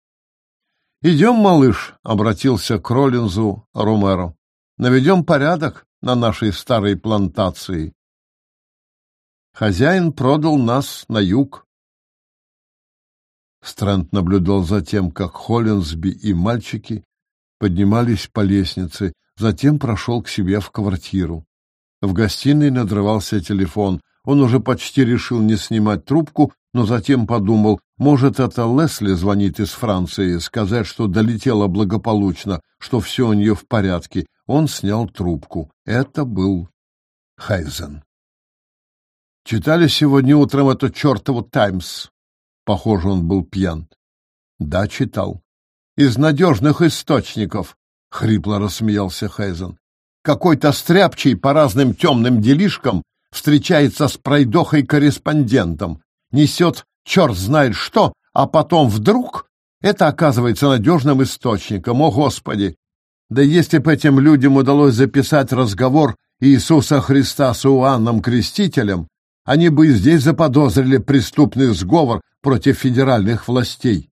«Идем, малыш», — обратился к Роллинзу Ромеро. «Наведем порядок на нашей старой плантации. Хозяин продал нас на юг». Стрэнд наблюдал за тем, как Холлинсби и мальчики поднимались по лестнице, затем прошел к себе в квартиру. В гостиной надрывался телефон. Он уже почти решил не снимать трубку, но затем подумал, может, это Лесли звонит из Франции, сказать, что долетела благополучно, что все у нее в порядке. Он снял трубку. Это был Хайзен. Читали сегодня утром эту чертову «Таймс»? Похоже, он был пьян. Да, читал. Из надежных источников, — хрипло рассмеялся Хайзен какой-то стряпчий по разным темным делишкам встречается с пройдохой-корреспондентом, несет черт знает что, а потом вдруг это оказывается надежным источником. О, Господи! Да если бы этим людям удалось записать разговор Иисуса Христа с Иоанном Крестителем, они бы здесь заподозрили преступный сговор против федеральных властей.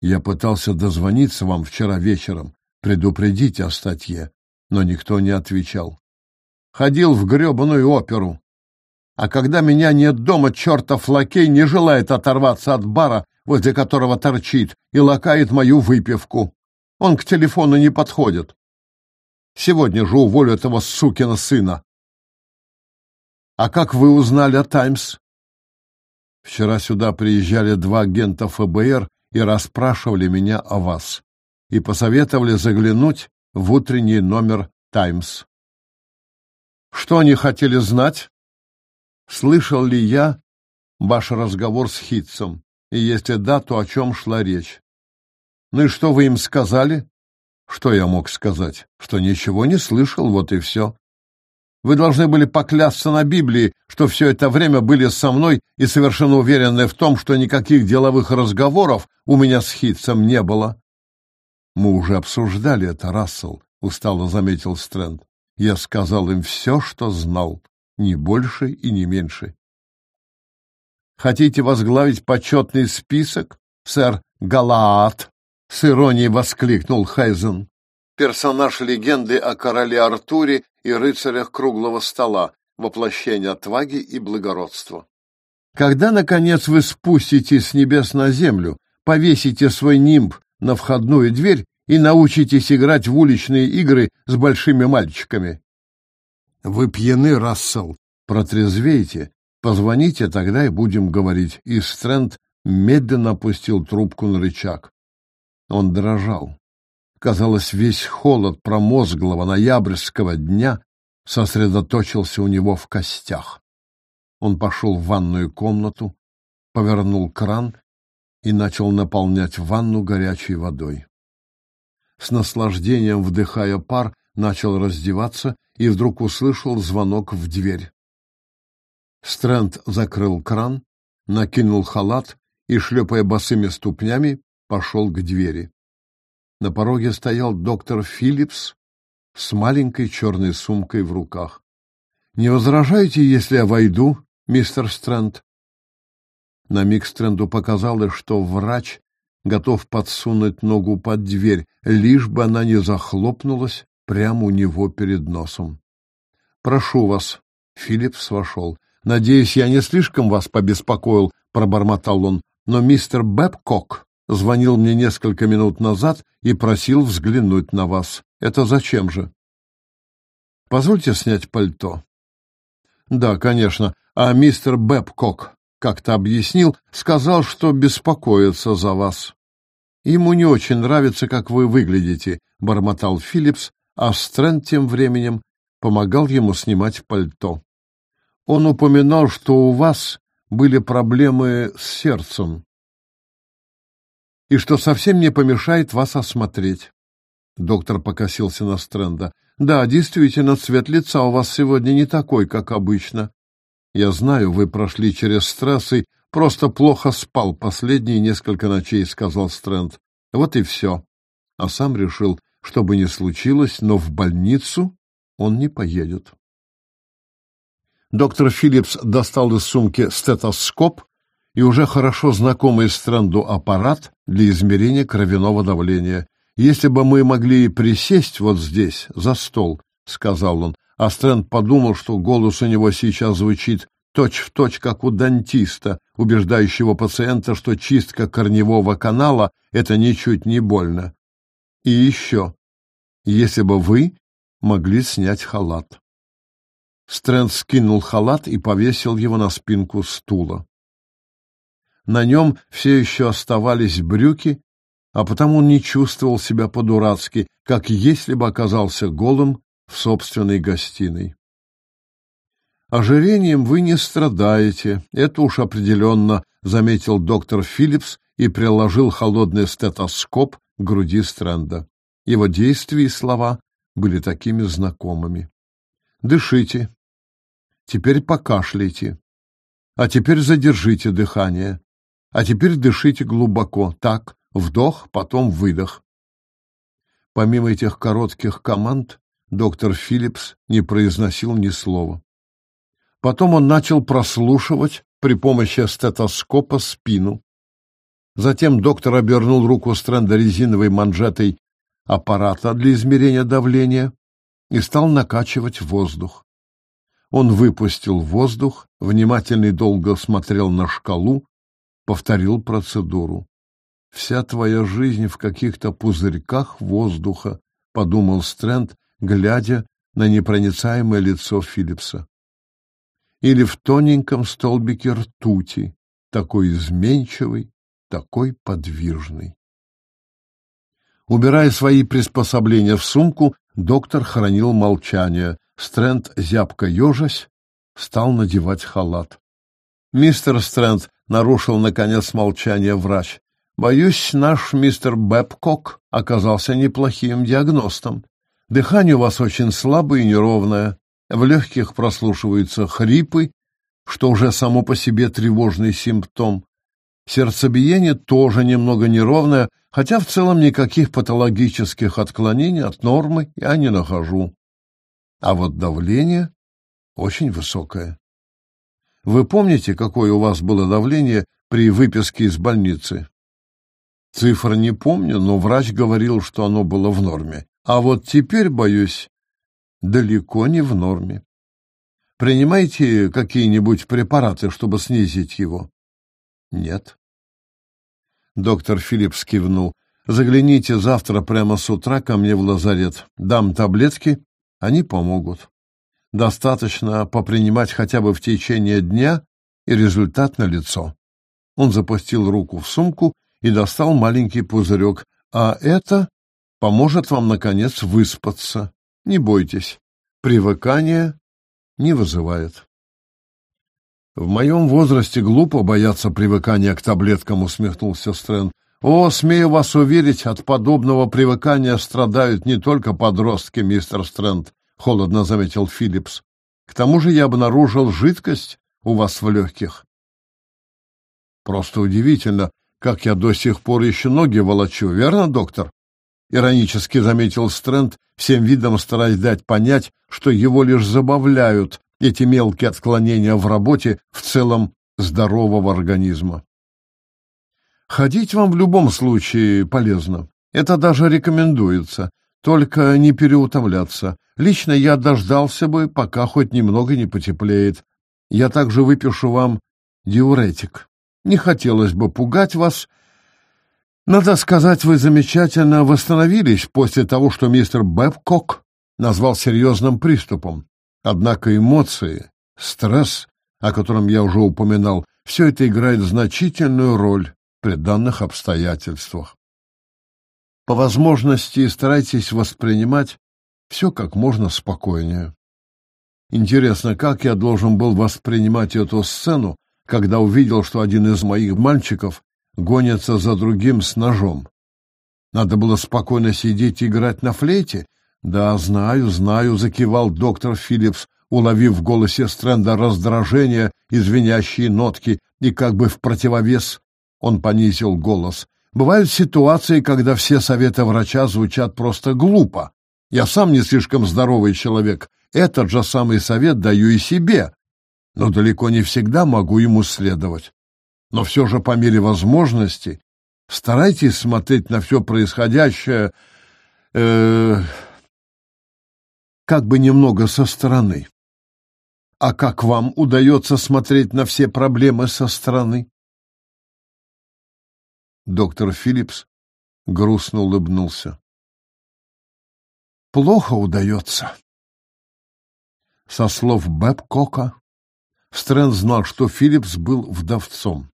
Я пытался дозвониться вам вчера вечером, предупредить о статье но никто не отвечал. Ходил в гребаную оперу. А когда меня нет дома, чертов лакей не желает оторваться от бара, возле которого торчит, и лакает мою выпивку. Он к телефону не подходит. Сегодня же уволю этого сукина сына. А как вы узнали о «Таймс»? Вчера сюда приезжали два агента ФБР и расспрашивали меня о вас. И посоветовали заглянуть в утренний номер «Таймс». Что они хотели знать? Слышал ли я ваш разговор с Хитцем? И если да, то о чем шла речь? Ну и что вы им сказали? Что я мог сказать? Что ничего не слышал, вот и все. Вы должны были поклясться на Библии, что все это время были со мной и совершенно уверены в том, что никаких деловых разговоров у меня с Хитцем не было. Мы уже обсуждали это, Рассел, устало заметил Стрэнд. Я сказал им все, что знал, ни больше и не меньше. Хотите возглавить почетный список, сэр Галаат? С иронией воскликнул Хайзен. Персонаж легенды о короле Артуре и рыцарях круглого стола, воплощение отваги и благородства. Когда, наконец, вы спуститесь с небес на землю, повесите свой нимб на входную дверь и научитесь играть в уличные игры с большими мальчиками. Вы пьяны, Рассел. Протрезвейте. Позвоните, тогда и будем говорить. И Стрэнд медленно опустил трубку на рычаг. Он дрожал. Казалось, весь холод промозглого ноябрьского дня сосредоточился у него в костях. Он пошел в ванную комнату, повернул кран и начал наполнять ванну горячей водой. С наслаждением вдыхая пар, начал раздеваться и вдруг услышал звонок в дверь. Стрэнд закрыл кран, накинул халат и, шлепая босыми ступнями, пошел к двери. На пороге стоял доктор Филлипс с маленькой черной сумкой в руках. — Не возражаете, если я войду, мистер Стрэнд? На миг Стрэнду показалось, что врач готов подсунуть ногу под дверь, лишь бы она не захлопнулась прямо у него перед носом. «Прошу вас». Филлипс вошел. «Надеюсь, я не слишком вас побеспокоил», — пробормотал он. «Но мистер Бэбкок звонил мне несколько минут назад и просил взглянуть на вас. Это зачем же?» «Позвольте снять пальто». «Да, конечно. А мистер Бэбкок как-то объяснил, сказал, что беспокоится за вас. Ему не очень нравится, как вы выглядите, бормотал Филлипс, а Стрэнд тем временем помогал ему снимать пальто. Он упоминал, что у вас были проблемы с сердцем и что совсем не помешает вас осмотреть. Доктор покосился на Стрэнда. Да, действительно, цвет лица у вас сегодня не такой, как обычно. Я знаю, вы прошли через стресс и просто плохо спал последние несколько ночей, сказал Стрэнд. Вот и все. А сам решил, что бы ни случилось, но в больницу он не поедет. Доктор Филлипс достал из сумки стетоскоп и уже хорошо знакомый Стрэнду аппарат для измерения кровяного давления. «Если бы мы могли присесть вот здесь, за стол», — сказал он, а Стрэнд подумал, что голос у него сейчас звучит точь-в-точь, точь, как у дантиста, убеждающего пациента, что чистка корневого канала — это ничуть не больно. И еще, если бы вы могли снять халат. Стрэнд скинул халат и повесил его на спинку стула. На нем все еще оставались брюки, а потому он не чувствовал себя по-дурацки, как если бы оказался голым в собственной гостиной. «Ожирением вы не страдаете, это уж определенно», — заметил доктор Филлипс и приложил холодный стетоскоп к груди Стрэнда. Его действия и слова были такими знакомыми. «Дышите. Теперь покашляйте. А теперь задержите дыхание. А теперь дышите глубоко. Так, вдох, потом выдох. Помимо этих коротких команд, доктор Филлипс не произносил ни слова. Потом он начал прослушивать при помощи стетоскопа спину. Затем доктор обернул руку Стрэнда резиновой манжетой аппарата для измерения давления и стал накачивать воздух. Он выпустил воздух, внимательно и долго смотрел на шкалу, повторил процедуру. «Вся твоя жизнь в каких-то пузырьках воздуха», — подумал Стрэнд, глядя на непроницаемое лицо Филлипса. «Или в тоненьком столбике ртути, такой изменчивый, такой подвижный». Убирая свои приспособления в сумку, доктор хранил молчание. Стрэнд, зябко ежась, стал надевать халат. «Мистер Стрэнд, нарушил, наконец, молчание врач. Боюсь, наш мистер Бэбкок оказался неплохим диагностом. Дыхание у вас очень слабое и неровное. В легких прослушиваются хрипы, что уже само по себе тревожный симптом. Сердцебиение тоже немного неровное, хотя в целом никаких патологических отклонений от нормы я не нахожу. А вот давление очень высокое. Вы помните, какое у вас было давление при выписке из больницы? Цифр не помню, но врач говорил, что оно было в норме. А вот теперь, боюсь, далеко не в норме. Принимаете какие-нибудь препараты, чтобы снизить его? Нет. Доктор Филипп кивнул. Загляните завтра прямо с утра ко мне в лазарет. Дам таблетки, они помогут. Достаточно попринимать хотя бы в течение дня, и результат налицо. Он запустил руку в сумку и достал маленький пузырек. А это поможет вам, наконец, выспаться. Не бойтесь, привыкание не вызывает. В моем возрасте глупо бояться привыкания к таблеткам, усмехнулся Стрэн. О, смею вас уверить, от подобного привыкания страдают не только подростки, мистер Стрэнд холодно заметил Филлипс. К тому же я обнаружил жидкость у вас в легких. Просто удивительно, как я до сих пор еще ноги волочу, верно, доктор? Иронически заметил Стрэнд, всем видом стараясь дать понять, что его лишь забавляют эти мелкие отклонения в работе в целом здорового организма. Ходить вам в любом случае полезно. Это даже рекомендуется. Только не переутомляться. Лично я дождался бы, пока хоть немного не потеплеет. Я также выпишу вам диуретик. Не хотелось бы пугать вас. Надо сказать, вы замечательно восстановились после того, что мистер Бэбкок назвал серьезным приступом. Однако эмоции, стресс, о котором я уже упоминал, все это играет значительную роль при данных обстоятельствах. По возможности старайтесь воспринимать все как можно спокойнее. Интересно, как я должен был воспринимать эту сцену, когда увидел, что один из моих мальчиков гонится за другим с ножом? Надо было спокойно сидеть и играть на флейте? Да, знаю, знаю, закивал доктор Филлипс, уловив в голосе Стрэнда раздражение и звенящие нотки, и как бы в противовес он понизил голос. Бывают ситуации, когда все советы врача звучат просто глупо. Я сам не слишком здоровый человек. Этот же самый совет даю и себе, но далеко не всегда могу ему следовать. Но все же по мере возможности старайтесь смотреть на все происходящее э, как бы немного со стороны. А как вам удается смотреть на все проблемы со стороны? Доктор Филлипс грустно улыбнулся. Плохо удается. Со слов Бэбкока, Стрэнд знал, что Филлипс был вдовцом.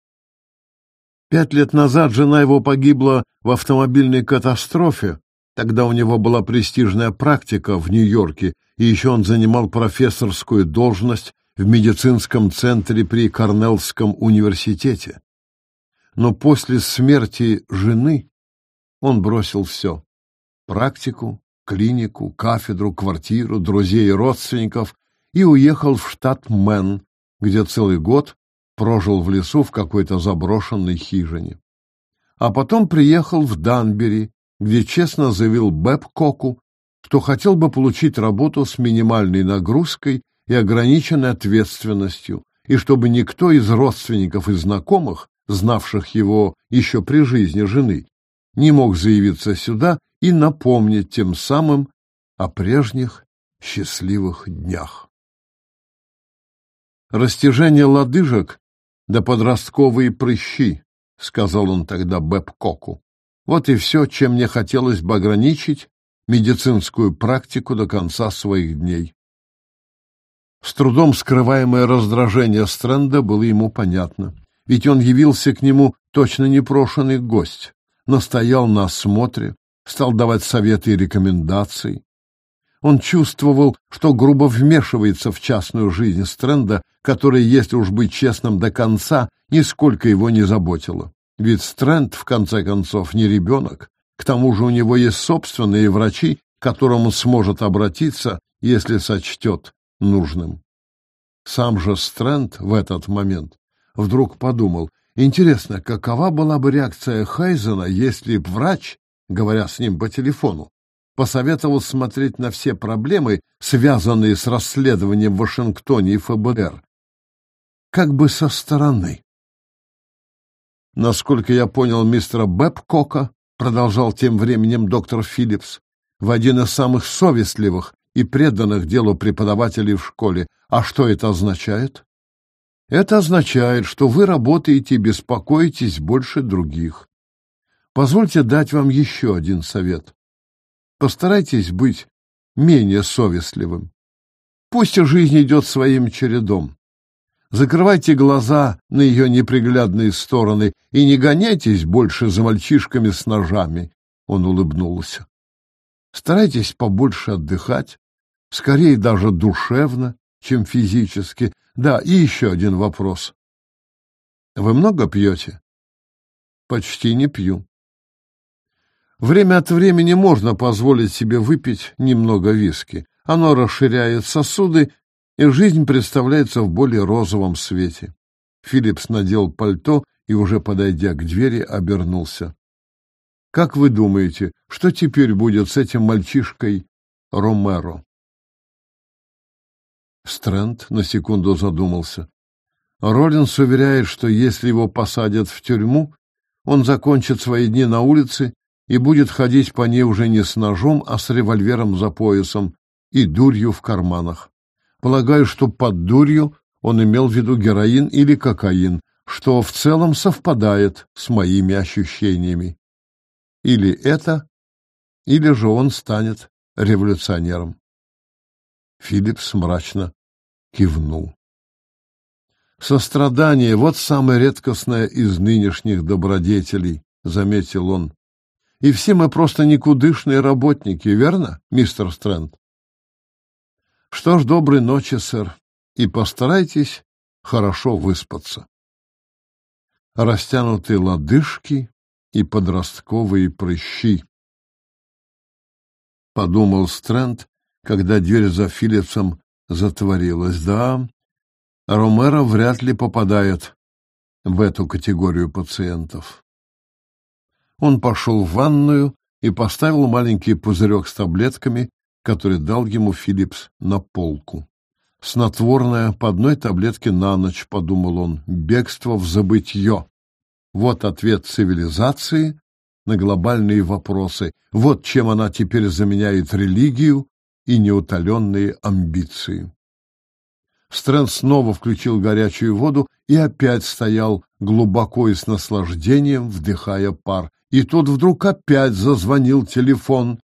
Пять лет назад жена его погибла в автомобильной катастрофе, Тогда у него была престижная практика в Нью-Йорке, и еще он занимал профессорскую должность в медицинском центре при Корнеллском университете. Но после смерти жены он бросил все — практику, клинику, кафедру, квартиру, друзей и родственников и уехал в штат Мэн, где целый год прожил в лесу в какой-то заброшенной хижине. А потом приехал в Данбери, где честно заявил Бэбкоку, что хотел бы получить работу с минимальной нагрузкой и ограниченной ответственностью, и чтобы никто из родственников и знакомых, знавших его еще при жизни жены, не мог заявиться сюда и напомнить тем самым о прежних счастливых днях. Растяжение лодыжек да подростковые прыщи, сказал он тогда Бэб Коку. Вот и все, чем мне хотелось бы ограничить медицинскую практику до конца своих дней. С трудом скрываемое раздражение Стрэнда было ему понятно, ведь он явился к нему точно непрошенный гость, настоял на осмотре, стал давать советы и рекомендации. Он чувствовал, что грубо вмешивается в частную жизнь Стрэнда, которая, если уж быть честным до конца, нисколько его не заботила. Ведь Стрэнд, в конце концов, не ребенок. К тому же у него есть собственные врачи, к которым он сможет обратиться, если сочтет нужным. Сам же Стрэнд в этот момент вдруг подумал, интересно, какова была бы реакция Хайзена, если б врач, говоря с ним по телефону, посоветовал смотреть на все проблемы, связанные с расследованием в Вашингтоне и ФБР, как бы со стороны. Насколько я понял мистера Бэбкока, продолжал тем временем доктор Филлипс, в один из самых совестливых и преданных делу преподавателей в школе. А что это означает? Это означает, что вы работаете и беспокоитесь больше других. Позвольте дать вам еще один совет. Постарайтесь быть менее совестливым. Пусть жизнь идет своим чередом. Закрывайте глаза на ее неприглядные стороны и не гоняйтесь больше за мальчишками с ножами. Он улыбнулся. Старайтесь побольше отдыхать, скорее даже душевно, чем физически. Да, и еще один вопрос. Вы много пьете? Почти не пью. Время от времени можно позволить себе выпить немного виски. Оно расширяет сосуды и жизнь представляется в более розовом свете. Филлипс надел пальто и, уже подойдя к двери, обернулся. «Как вы думаете, что теперь будет с этим мальчишкой Ромеро?» Стрэнд на секунду задумался. Роллинс уверяет, что если его посадят в тюрьму, он закончит свои дни на улице и будет ходить по ней уже не с ножом, а с револьвером за поясом и дурью в карманах. Полагаю, что под дурью он имел в виду героин или кокаин, что в целом совпадает с моими ощущениями. Или это, или же он станет революционером. Филиппс мрачно кивнул. Сострадание — вот самое редкостное из нынешних добродетелей, — заметил он. И все мы просто никудышные работники, верно, мистер Стрэнд? Что ж, доброй ночи, сэр, и постарайтесь хорошо выспаться. Растянутые лодыжки и подростковые прыщи. Подумал Стрэнд, когда дверь за Филлипсом затворилась. Да, Ромеро вряд ли попадает в эту категорию пациентов. Он пошел в ванную и поставил маленький пузырек с таблетками, который дал ему Филлипс на полку. Снотворное по одной таблетке на ночь, подумал он, бегство в забытье. Вот ответ цивилизации на глобальные вопросы. Вот чем она теперь заменяет религию и неутоленные амбиции. Стрэнд снова включил горячую воду и опять стоял глубоко и с наслаждением, вдыхая пар. И тут вдруг опять зазвонил телефон.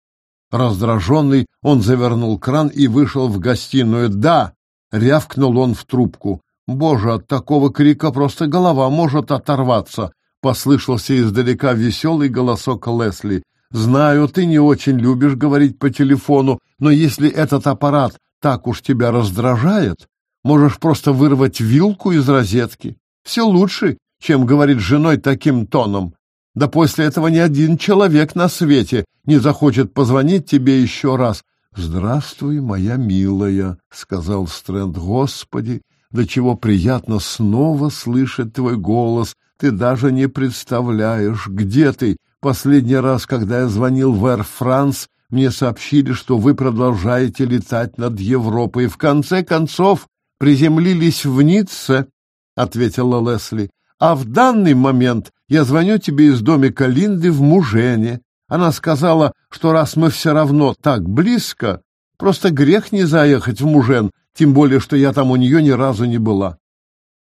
Раздраженный, он завернул кран и вышел в гостиную. «Да!» — рявкнул он в трубку. «Боже, от такого крика просто голова может оторваться!» — послышался издалека веселый голосок Лесли. «Знаю, ты не очень любишь говорить по телефону, но если этот аппарат так уж тебя раздражает, можешь просто вырвать вилку из розетки. Все лучше, чем говорить с женой таким тоном. Да после этого ни один человек на свете не захочет позвонить тебе еще раз. «Здравствуй, моя милая», — сказал Стрэнд. «Господи, до чего приятно снова слышать твой голос. Ты даже не представляешь, где ты. Последний раз, когда я звонил в Air France, мне сообщили, что вы продолжаете летать над Европой. В конце концов, приземлились в Ницце», — ответила Лесли. А в данный момент я звоню тебе из домика Линды в Мужене. Она сказала, что раз мы все равно так близко, просто грех не заехать в Мужен, тем более, что я там у нее ни разу не была.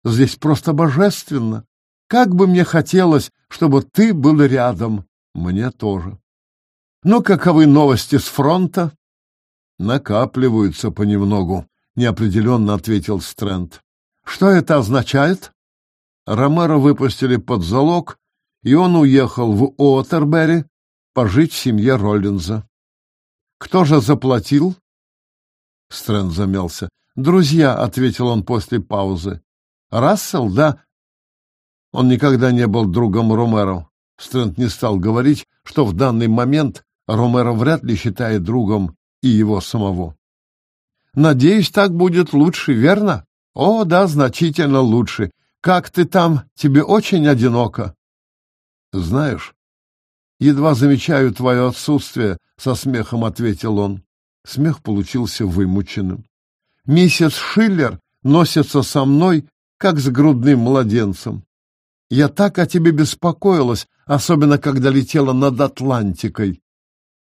Здесь просто божественно. Как бы мне хотелось, чтобы ты был рядом. Мне тоже. Ну, каковы новости с фронта? Накапливаются понемногу, неопределенно ответил Стрэнд. Что это означает? Ромеро выпустили под залог, и он уехал в Уотербери пожить в семье Роллинза. Кто же заплатил? Стрэнд замялся. Друзья, ответил он после паузы. Рассел, да. Он никогда не был другом Ромеро. Стрэнд не стал говорить, что в данный момент Ромеро вряд ли считает другом и его самого. Надеюсь, так будет лучше, верно? О, да, значительно лучше. Как ты там? Тебе очень одиноко. Знаешь, едва замечаю твое отсутствие, со смехом ответил он. Смех получился вымученным. Миссис Шиллер носится со мной, как с грудным младенцем. Я так о тебе беспокоилась, особенно когда летела над Атлантикой.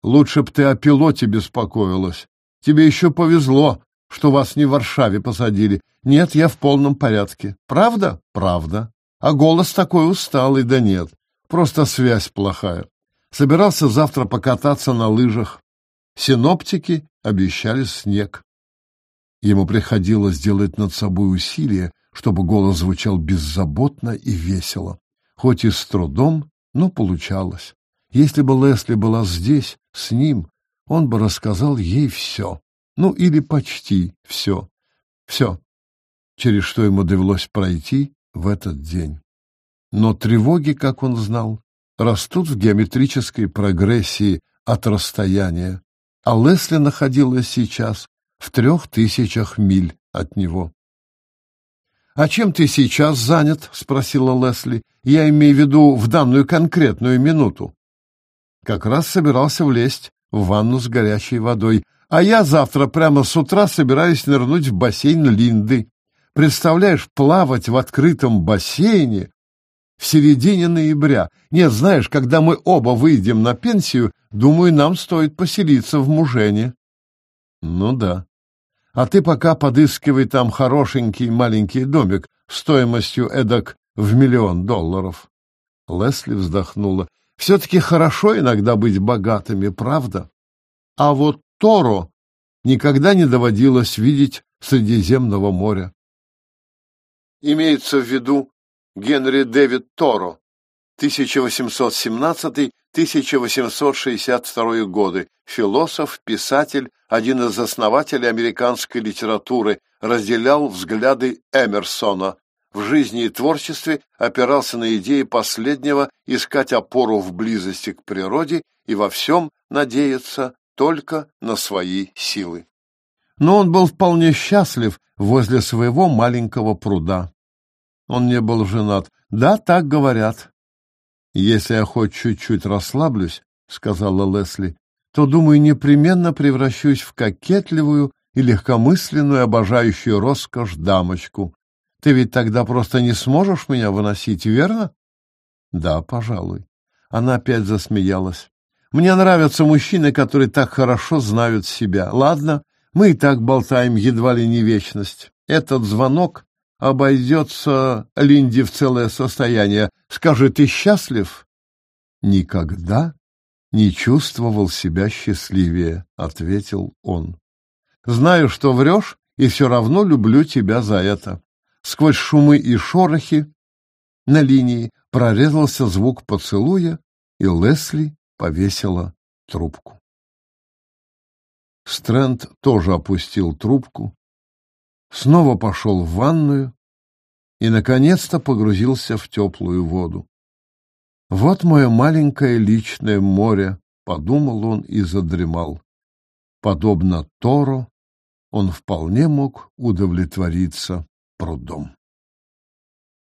Лучше б ты о пилоте беспокоилась. Тебе еще повезло, что вас не в Варшаве посадили. Нет, я в полном порядке. Правда? Правда. А голос такой усталый, да нет. Просто связь плохая. Собирался завтра покататься на лыжах. Синоптики обещали снег. Ему приходилось делать над собой усилия, чтобы голос звучал беззаботно и весело. Хоть и с трудом, но получалось. Если бы Лесли была здесь, с ним, он бы рассказал ей все. Ну, или почти все. Все, через что ему довелось пройти в этот день. Но тревоги, как он знал, растут в геометрической прогрессии от расстояния, а Лесли находилась сейчас в трех тысячах миль от него. «А чем ты сейчас занят?» — спросила Лесли. «Я имею в виду в данную конкретную минуту». Как раз собирался влезть в ванну с горячей водой. А я завтра прямо с утра собираюсь нырнуть в бассейн Линды. Представляешь, плавать в открытом бассейне в середине ноября. Нет, знаешь, когда мы оба выйдем на пенсию, думаю, нам стоит поселиться в Мужене. Ну да. А ты пока подыскивай там хорошенький маленький домик стоимостью эдак в миллион долларов. Лесли вздохнула. Все-таки хорошо иногда быть богатыми, правда? А вот Торо никогда не доводилось видеть Средиземного моря. Имеется в виду Генри Дэвид Торо, 1817-1862 годы, философ, писатель, один из основателей американской литературы, разделял взгляды Эмерсона. В жизни и творчестве опирался на идеи последнего искать опору в близости к природе и во всем надеяться только на свои силы. Но он был вполне счастлив возле своего маленького пруда. Он не был женат. Да, так говорят. Если я хоть чуть-чуть расслаблюсь, сказала Лесли, то, думаю, непременно превращусь в кокетливую и легкомысленную, обожающую роскошь дамочку. Ты ведь тогда просто не сможешь меня выносить, верно? Да, пожалуй. Она опять засмеялась. Мне нравятся мужчины, которые так хорошо знают себя. Ладно, мы и так болтаем едва ли не вечность. Этот звонок обойдется Линде в целое состояние. Скажи, ты счастлив? Никогда не чувствовал себя счастливее, ответил он. Знаю, что врешь, и все равно люблю тебя за это. Сквозь шумы и шорохи на линии прорезался звук поцелуя, и Лесли повесила трубку. Стрэнд тоже опустил трубку, снова пошел в ванную и, наконец-то, погрузился в теплую воду. «Вот мое маленькое личное море», — подумал он и задремал. Подобно Торо, он вполне мог удовлетвориться прудом.